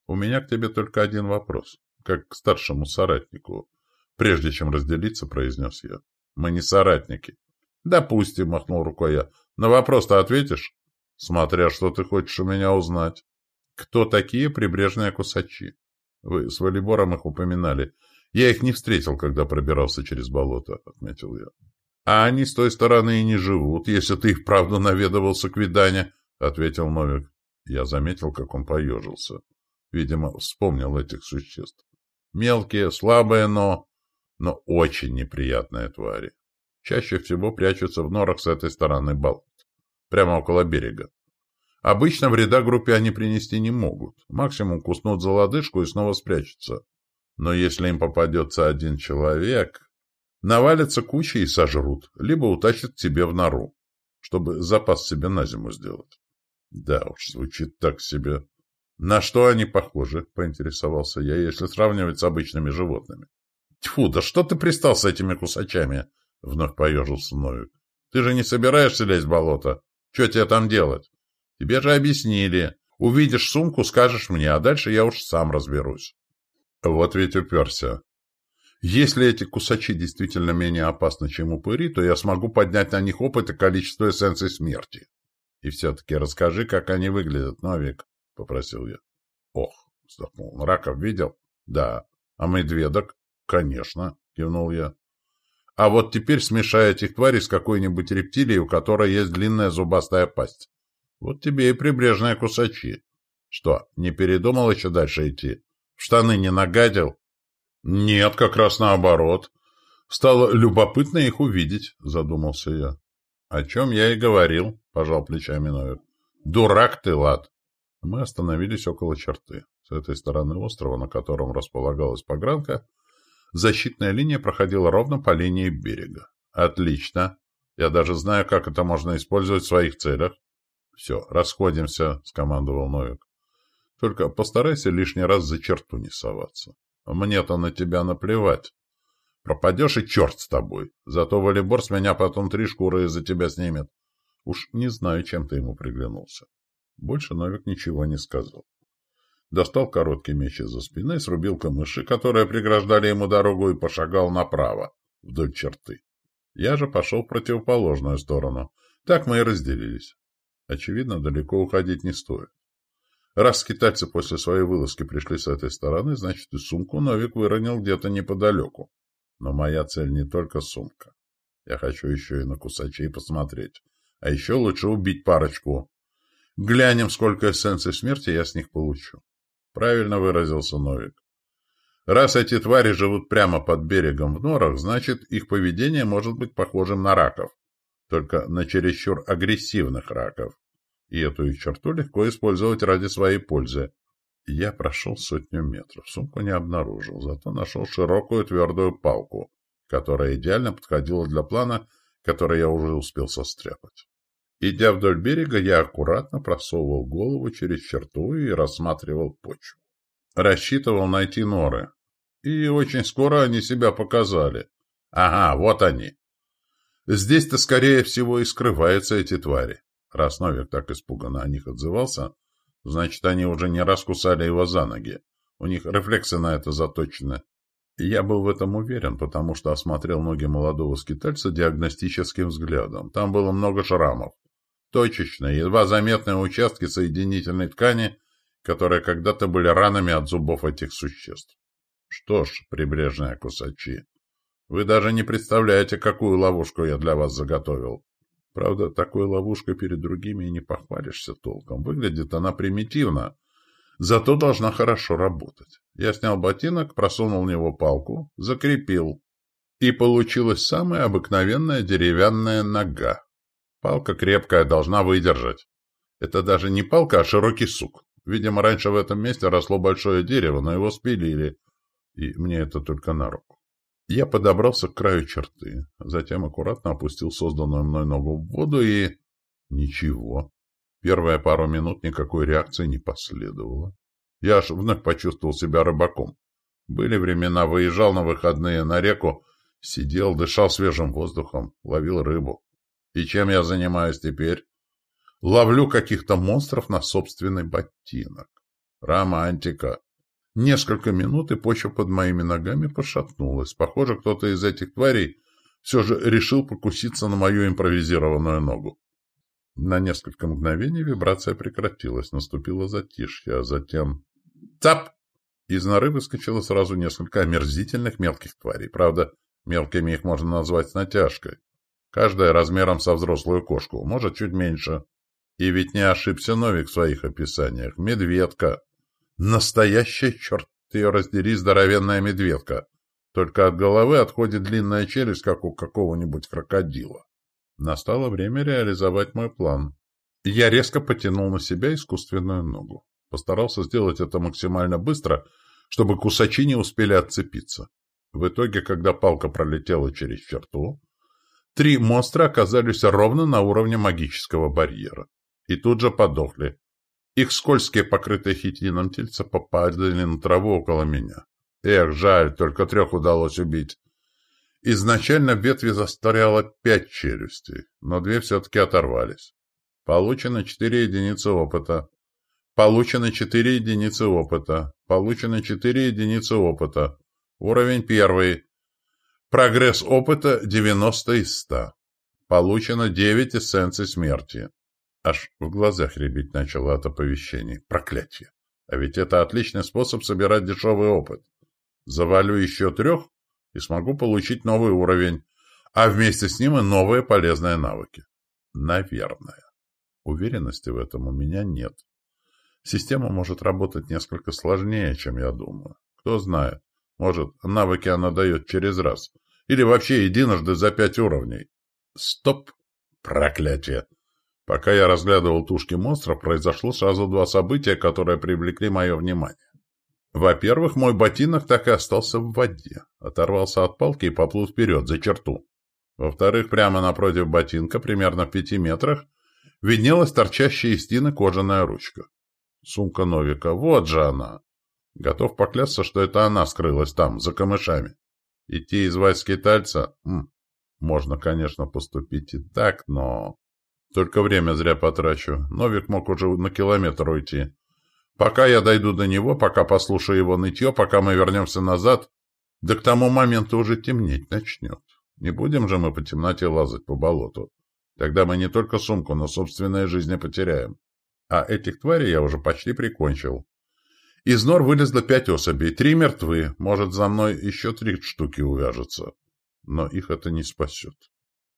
У меня к тебе только один вопрос, как к старшему соратнику. Прежде чем разделиться, произнес я. Мы не соратники. Допустим, махнул рукой я. На вопрос-то ответишь? Смотря что ты хочешь у меня узнать. Кто такие прибрежные кусачи? Вы с волейбором их упоминали. Я их не встретил, когда пробирался через болото, отметил я. А они с той стороны и не живут, если ты их правда наведывался к видане, ответил Новик. Я заметил, как он поежился. Видимо, вспомнил этих существ. Мелкие, слабые, но... но очень неприятные твари. Чаще всего прячутся в норах с этой стороны болот прямо около берега. Обычно вреда группе они принести не могут. Максимум куснут за лодыжку и снова спрячутся. Но если им попадется один человек, навалятся кучей и сожрут, либо утащат себе в нору, чтобы запас себе на зиму сделать. Да уж, звучит так себе. На что они похожи, поинтересовался я, если сравнивать с обычными животными. Тьфу, да что ты пристал с этими кусачами? Вновь поежился Новик. Ты же не собираешься лезть в болото? Что тебе там делать? Тебе же объяснили. Увидишь сумку, скажешь мне, а дальше я уж сам разберусь. Вот ведь уперся. Если эти кусачи действительно менее опасны, чем упыри, то я смогу поднять на них опыт и количество эссенций смерти. И все-таки расскажи, как они выглядят, Новик, — попросил я. Ох, — вздохнул. Раков видел? Да. А медведок? Конечно, — кивнул я. А вот теперь смешай этих тварей с какой-нибудь рептилией, у которой есть длинная зубастая пасть. Вот тебе и прибрежные кусачи. Что, не передумал еще дальше идти? В штаны не нагадил? Нет, как раз наоборот. Стало любопытно их увидеть, задумался я. О чем я и говорил, пожал плечами Новик. Дурак ты, лад. Мы остановились около черты. С этой стороны острова, на котором располагалась погранка, Защитная линия проходила ровно по линии берега. Отлично. Я даже знаю, как это можно использовать в своих целях. Все, расходимся, скомандовал Новик. Только постарайся лишний раз за черту не соваться. Мне-то на тебя наплевать. Пропадешь и черт с тобой. Зато волейбор с меня потом три шкуры из-за тебя снимет. Уж не знаю, чем ты ему приглянулся. Больше Новик ничего не сказал достал короткий меч из-за спины, срубил камыши, которые преграждали ему дорогу, и пошагал направо, вдоль черты. Я же пошел в противоположную сторону. Так мы и разделились. Очевидно, далеко уходить не стоит. Раз скитальцы после своей вылазки пришли с этой стороны, значит, и сумку Новик выронил где-то неподалеку. Но моя цель не только сумка. Я хочу еще и на кусачей посмотреть. А еще лучше убить парочку. Глянем, сколько эссенций смерти я с них получу. Правильно выразился Новик. Раз эти твари живут прямо под берегом в норах, значит, их поведение может быть похожим на раков. Только на чересчур агрессивных раков. И эту их черту легко использовать ради своей пользы. Я прошел сотню метров, сумку не обнаружил, зато нашел широкую твердую палку, которая идеально подходила для плана, который я уже успел состряпать. Идя вдоль берега, я аккуратно просовывал голову через черту и рассматривал почву. Рассчитывал найти норы. И очень скоро они себя показали. Ага, вот они. Здесь-то, скорее всего, и скрываются эти твари. Раз Новик так испуганно о них отзывался, значит, они уже не раз кусали его за ноги. У них рефлексы на это заточены. Я был в этом уверен, потому что осмотрел ноги молодого скитальца диагностическим взглядом. Там было много шрамов. Точечные, едва заметные участки соединительной ткани, которые когда-то были ранами от зубов этих существ. Что ж, прибрежные кусачи, вы даже не представляете, какую ловушку я для вас заготовил. Правда, такой ловушкой перед другими и не похвалишься толком. Выглядит она примитивно, зато должна хорошо работать. Я снял ботинок, просунул в него палку, закрепил. И получилась самая обыкновенная деревянная нога. Палка крепкая, должна выдержать. Это даже не палка, а широкий сук. Видимо, раньше в этом месте росло большое дерево, но его спилили. И мне это только на руку. Я подобрался к краю черты, затем аккуратно опустил созданную мной ногу в воду и... Ничего. Первые пару минут никакой реакции не последовало. Я аж вновь почувствовал себя рыбаком. Были времена, выезжал на выходные на реку, сидел, дышал свежим воздухом, ловил рыбу. И чем я занимаюсь теперь? Ловлю каких-то монстров на собственный ботинок. Романтика. Несколько минут, и почва под моими ногами пошатнулась. Похоже, кто-то из этих тварей все же решил покуситься на мою импровизированную ногу. На несколько мгновений вибрация прекратилась, наступило затишье, а затем... Цап! Из норы выскочило сразу несколько омерзительных мелких тварей. Правда, мелкими их можно назвать с натяжкой. Каждая размером со взрослую кошку, может, чуть меньше. И ведь не ошибся Новик в своих описаниях. Медведка. Настоящая, черт ее раздери, здоровенная медведка. Только от головы отходит длинная челюсть, как у какого-нибудь крокодила. Настало время реализовать мой план. Я резко потянул на себя искусственную ногу. Постарался сделать это максимально быстро, чтобы кусачи не успели отцепиться. В итоге, когда палка пролетела через черту, Три монстра оказались ровно на уровне магического барьера. И тут же подохли. Их скользкие, покрытые хитином тельца, попадали на траву около меня. Эх, жаль, только трех удалось убить. Изначально в ветви застряло пять челюстей, но две все-таки оторвались. Получено четыре единицы опыта. Получено четыре единицы опыта. Получено четыре единицы опыта. Уровень первый. Прогресс опыта 90 из 100. Получено 9 эссенций смерти. Аж в глазах рябить начало от оповещений. Проклятие. А ведь это отличный способ собирать дешевый опыт. Завалю еще трех и смогу получить новый уровень, а вместе с ним и новые полезные навыки. Наверное. Уверенности в этом у меня нет. Система может работать несколько сложнее, чем я думаю. Кто знает, может, навыки она дает через раз – или вообще единожды за пять уровней. Стоп! Проклятие! Пока я разглядывал тушки монстров, произошло сразу два события, которые привлекли мое внимание. Во-первых, мой ботинок так и остался в воде. Оторвался от палки и поплыл вперед, за черту. Во-вторых, прямо напротив ботинка, примерно в пяти метрах, виднелась торчащая из стены кожаная ручка. Сумка Новика, вот же она! Готов поклясться, что это она скрылась там, за камышами. Идти извать скитальца? М, можно, конечно, поступить и так, но... Только время зря потрачу. Новик мог уже на километр уйти. Пока я дойду до него, пока послушаю его нытье, пока мы вернемся назад, да к тому моменту уже темнеть начнет. Не будем же мы по темноте лазать по болоту. Тогда мы не только сумку, но собственные жизни потеряем. А этих тварей я уже почти прикончил. Из нор вылезло пять особей, три мертвы, может, за мной еще три штуки увяжутся. Но их это не спасет.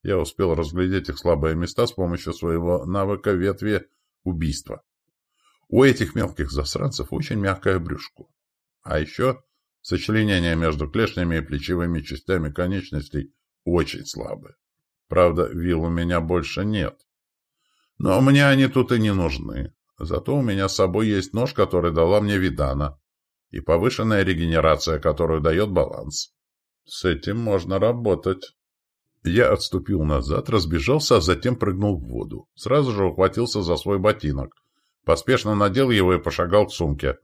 Я успел разглядеть их слабые места с помощью своего навыка ветви убийства. У этих мелких засранцев очень мягкое брюшко. А еще сочленение между клешнями и плечевыми частями конечностей очень слабое. Правда, вил у меня больше нет. Но мне они тут и не нужны. Зато у меня с собой есть нож, который дала мне Видана, и повышенная регенерация, которую дает баланс. С этим можно работать. Я отступил назад, разбежался, а затем прыгнул в воду. Сразу же ухватился за свой ботинок. Поспешно надел его и пошагал к сумке.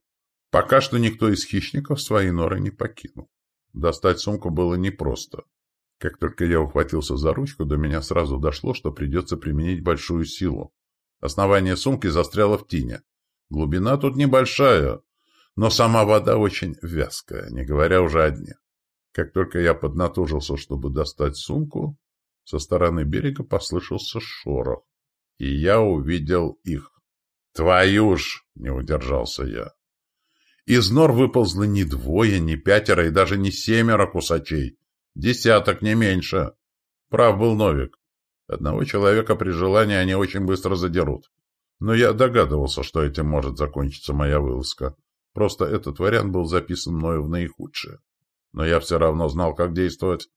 Пока что никто из хищников свои норы не покинул. Достать сумку было непросто. Как только я ухватился за ручку, до меня сразу дошло, что придется применить большую силу. Основание сумки застряло в тине. Глубина тут небольшая, но сама вода очень вязкая, не говоря уже о дне. Как только я поднатужился, чтобы достать сумку, со стороны берега послышался шорох, и я увидел их. «Твою ж!» — не удержался я. Из нор выползло не двое, не пятеро и даже не семеро кусачей. Десяток, не меньше. Прав был Новик. Одного человека при желании они очень быстро задерут. Но я догадывался, что этим может закончиться моя вылазка. Просто этот вариант был записан мною в наихудшее. Но я все равно знал, как действовать.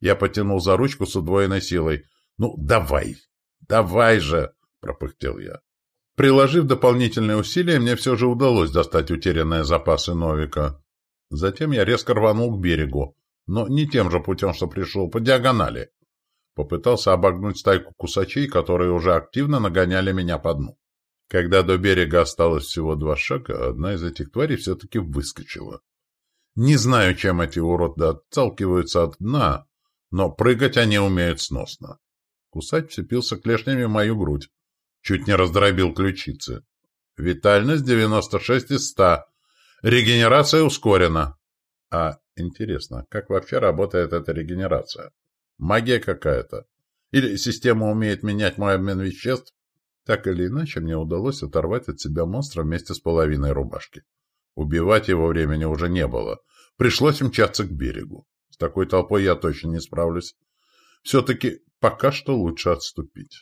Я потянул за ручку с удвоенной силой. «Ну, давай! Давай же!» — пропыхтел я. Приложив дополнительные усилия, мне все же удалось достать утерянные запасы Новика. Затем я резко рванул к берегу, но не тем же путем, что пришел, по диагонали. Попытался обогнуть стайку кусачей, которые уже активно нагоняли меня по дну. Когда до берега осталось всего два шага, одна из этих тварей все-таки выскочила. Не знаю, чем эти уроды отталкиваются от дна, но прыгать они умеют сносно. Кусать вцепился клешнями в мою грудь. Чуть не раздробил ключицы. Витальность 96 из 100. Регенерация ускорена. А интересно, как вообще работает эта регенерация? Магия какая-то? Или система умеет менять мой обмен веществ? Так или иначе, мне удалось оторвать от себя монстра вместе с половиной рубашки. Убивать его времени уже не было. Пришлось мчаться к берегу. С такой толпой я точно не справлюсь. Все-таки пока что лучше отступить.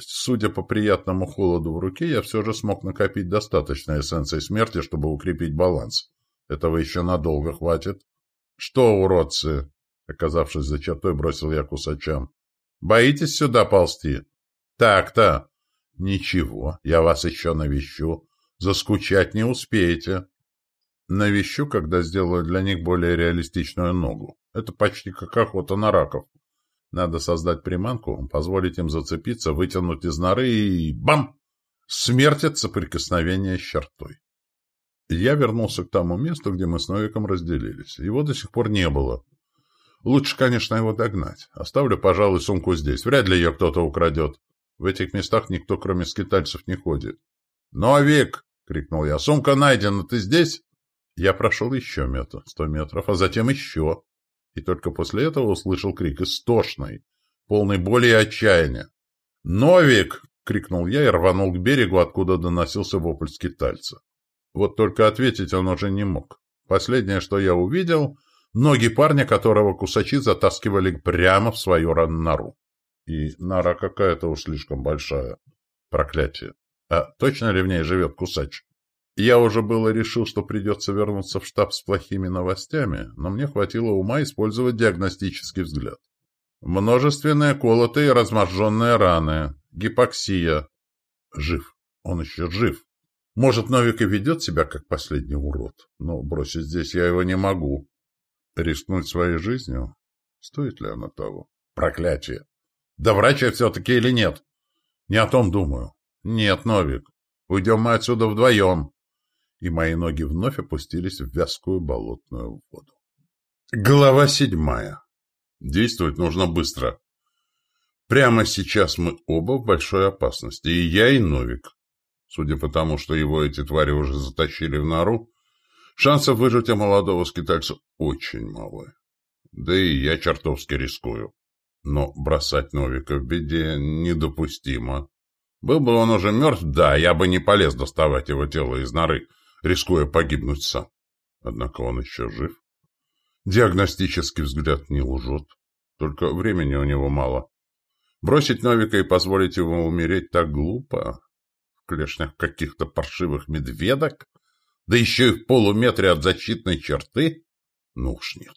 Судя по приятному холоду в руке, я все же смог накопить достаточно эссенции смерти, чтобы укрепить баланс. Этого еще надолго хватит. Что, уродцы? Оказавшись за чертой, бросил я кусачам. Боитесь сюда ползти? Так-то. Ничего, я вас еще навещу. Заскучать не успеете. Навещу, когда сделаю для них более реалистичную ногу. Это почти как охота на раков. Надо создать приманку, позволить им зацепиться, вытянуть из норы и... Бам! Смерть от соприкосновения с чертой. Я вернулся к тому месту, где мы с Новиком разделились. Его до сих пор не было. Лучше, конечно, его догнать. Оставлю, пожалуй, сумку здесь. Вряд ли ее кто-то украдет. В этих местах никто, кроме скитальцев, не ходит. «Новик!» — крикнул я. «Сумка найдена, ты здесь?» Я прошел еще метр, сто метров, а затем еще. И только после этого услышал крик истошный, полный боли и отчаяния. «Новик!» — крикнул я и рванул к берегу, откуда доносился вопль скитальца. Вот только ответить он уже не мог. Последнее, что я увидел, ноги парня, которого кусачи затаскивали прямо в свою нору. И нора какая-то уж слишком большая. Проклятие. А точно ли в ней живет кусач? Я уже было решил, что придется вернуться в штаб с плохими новостями, но мне хватило ума использовать диагностический взгляд. Множественные колотые и разможженные раны. Гипоксия. Жив. Он еще жив. Может, Новик и ведет себя как последний урод, но бросить здесь я его не могу. Рискнуть своей жизнью? Стоит ли она того? Проклятие! Да врач я все-таки или нет? Не о том думаю. Нет, Новик, уйдем мы отсюда вдвоем. И мои ноги вновь опустились в вязкую болотную воду. Глава седьмая. Действовать нужно быстро. Прямо сейчас мы оба в большой опасности, и я, и Новик. Судя по тому, что его эти твари уже затащили в нору, шансов выжить у молодого скитальца очень мало. Да и я чертовски рискую. Но бросать Новика в беде недопустимо. Был бы он уже мертв, да, я бы не полез доставать его тело из норы, рискуя погибнуть сам. Однако он еще жив. Диагностический взгляд не лжет. Только времени у него мало. Бросить Новика и позволить ему умереть так глупо? В клешнях каких-то паршивых медведок? Да еще и в полуметре от защитной черты? Ну уж нет.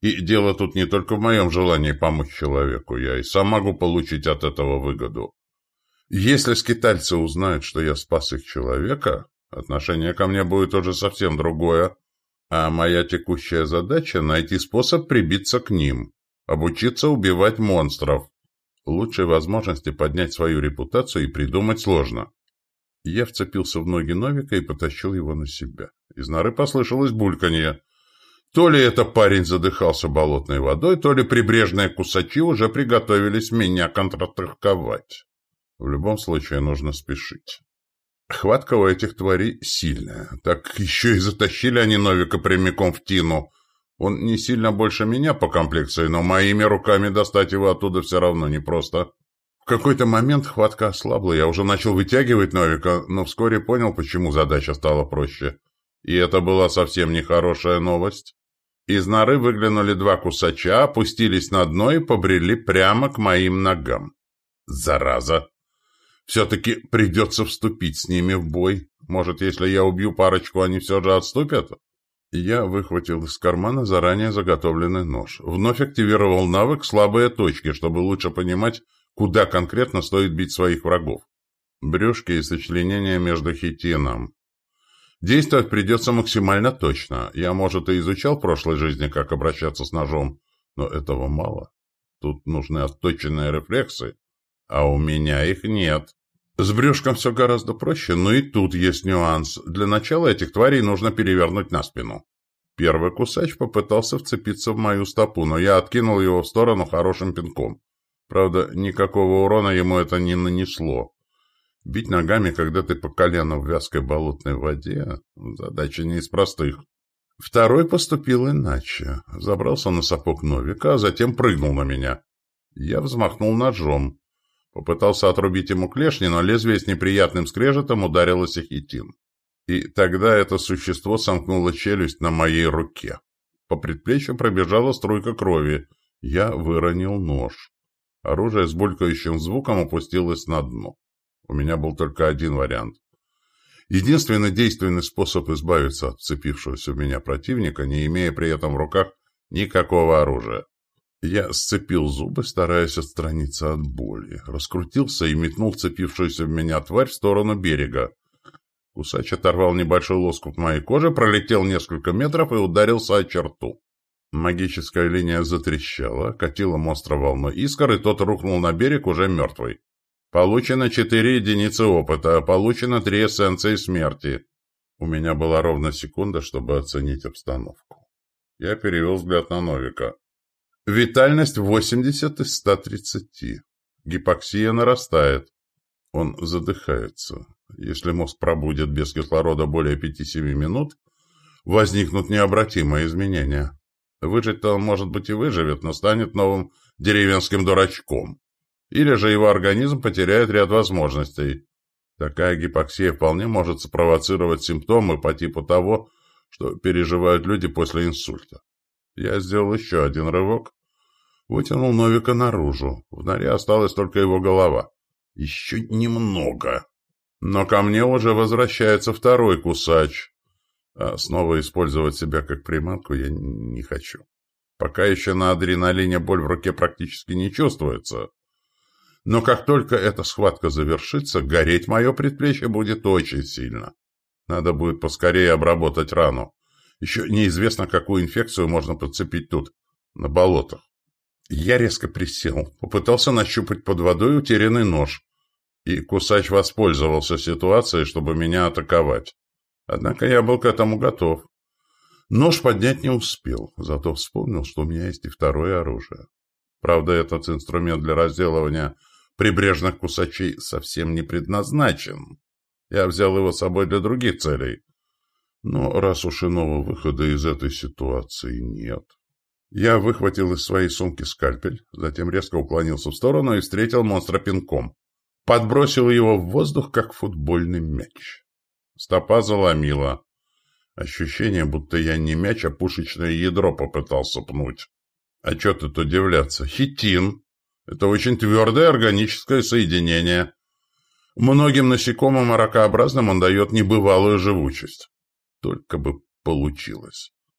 И дело тут не только в моем желании помочь человеку, я и сам могу получить от этого выгоду. Если скитальцы узнают, что я спас их человека, отношение ко мне будет уже совсем другое. А моя текущая задача — найти способ прибиться к ним, обучиться убивать монстров. Лучшей возможности поднять свою репутацию и придумать сложно. Я вцепился в ноги Новика и потащил его на себя. Из норы послышалось бульканье. То ли это парень задыхался болотной водой, то ли прибрежные кусачи уже приготовились меня контратаковать. В любом случае нужно спешить. Хватка у этих тварей сильная. Так еще и затащили они Новика прямиком в тину. Он не сильно больше меня по комплекции, но моими руками достать его оттуда все равно непросто. В какой-то момент хватка ослабла, я уже начал вытягивать Новика, но вскоре понял, почему задача стала проще. И это была совсем нехорошая новость. Из норы выглянули два кусача, опустились на дно и побрели прямо к моим ногам. Зараза! Все-таки придется вступить с ними в бой. Может, если я убью парочку, они все же отступят? Я выхватил из кармана заранее заготовленный нож. Вновь активировал навык «Слабые точки», чтобы лучше понимать, куда конкретно стоит бить своих врагов. Брюшки и сочленения между хитином. Действовать придется максимально точно. Я, может, и изучал в прошлой жизни, как обращаться с ножом, но этого мало. Тут нужны отточенные рефлексы, а у меня их нет. С брюшком все гораздо проще, но и тут есть нюанс. Для начала этих тварей нужно перевернуть на спину. Первый кусач попытался вцепиться в мою стопу, но я откинул его в сторону хорошим пинком. Правда, никакого урона ему это не нанесло. Бить ногами, когда ты по колено в вязкой болотной воде, задача не из простых. Второй поступил иначе. Забрался на сапог Новика, а затем прыгнул на меня. Я взмахнул ножом. Попытался отрубить ему клешни, но лезвие с неприятным скрежетом ударилось о хитин. И тогда это существо сомкнуло челюсть на моей руке. По предплечью пробежала струйка крови. Я выронил нож. Оружие с булькающим звуком опустилось на дно. У меня был только один вариант. Единственный действенный способ избавиться от вцепившегося в меня противника, не имея при этом в руках никакого оружия. Я сцепил зубы, стараясь отстраниться от боли, раскрутился и метнул цепившуюся в меня тварь в сторону берега. Кусач оторвал небольшой лоскут моей кожи, пролетел несколько метров и ударился о черту. Магическая линия затрещала, катила монстра волной искр, и тот рухнул на берег уже мертвый. Получено четыре единицы опыта, получено три эссенции смерти. У меня была ровно секунда, чтобы оценить обстановку. Я перевел взгляд на Новика. Витальность 80 из 130. Гипоксия нарастает. Он задыхается. Если мозг пробудет без кислорода более 5-7 минут, возникнут необратимые изменения. Выжить-то он, может быть, и выживет, но станет новым деревенским дурачком или же его организм потеряет ряд возможностей. Такая гипоксия вполне может спровоцировать симптомы по типу того, что переживают люди после инсульта. Я сделал еще один рывок, вытянул Новика наружу. В норе осталась только его голова. Еще немного. Но ко мне уже возвращается второй кусач. А снова использовать себя как приманку я не хочу. Пока еще на адреналине боль в руке практически не чувствуется. Но как только эта схватка завершится, гореть мое предплечье будет очень сильно. Надо будет поскорее обработать рану. Еще неизвестно, какую инфекцию можно подцепить тут, на болотах. Я резко присел, попытался нащупать под водой утерянный нож. И кусач воспользовался ситуацией, чтобы меня атаковать. Однако я был к этому готов. Нож поднять не успел, зато вспомнил, что у меня есть и второе оружие. Правда, этот инструмент для разделывания прибрежных кусачей совсем не предназначен. Я взял его с собой для других целей. Но раз уж иного выхода из этой ситуации нет... Я выхватил из своей сумки скальпель, затем резко уклонился в сторону и встретил монстра пинком. Подбросил его в воздух, как футбольный мяч. Стопа заломила. Ощущение, будто я не мяч, а пушечное ядро попытался пнуть. А что тут удивляться? Хитин. Это очень твердое органическое соединение. Многим насекомым и ракообразным он дает небывалую живучесть. Только бы получилось.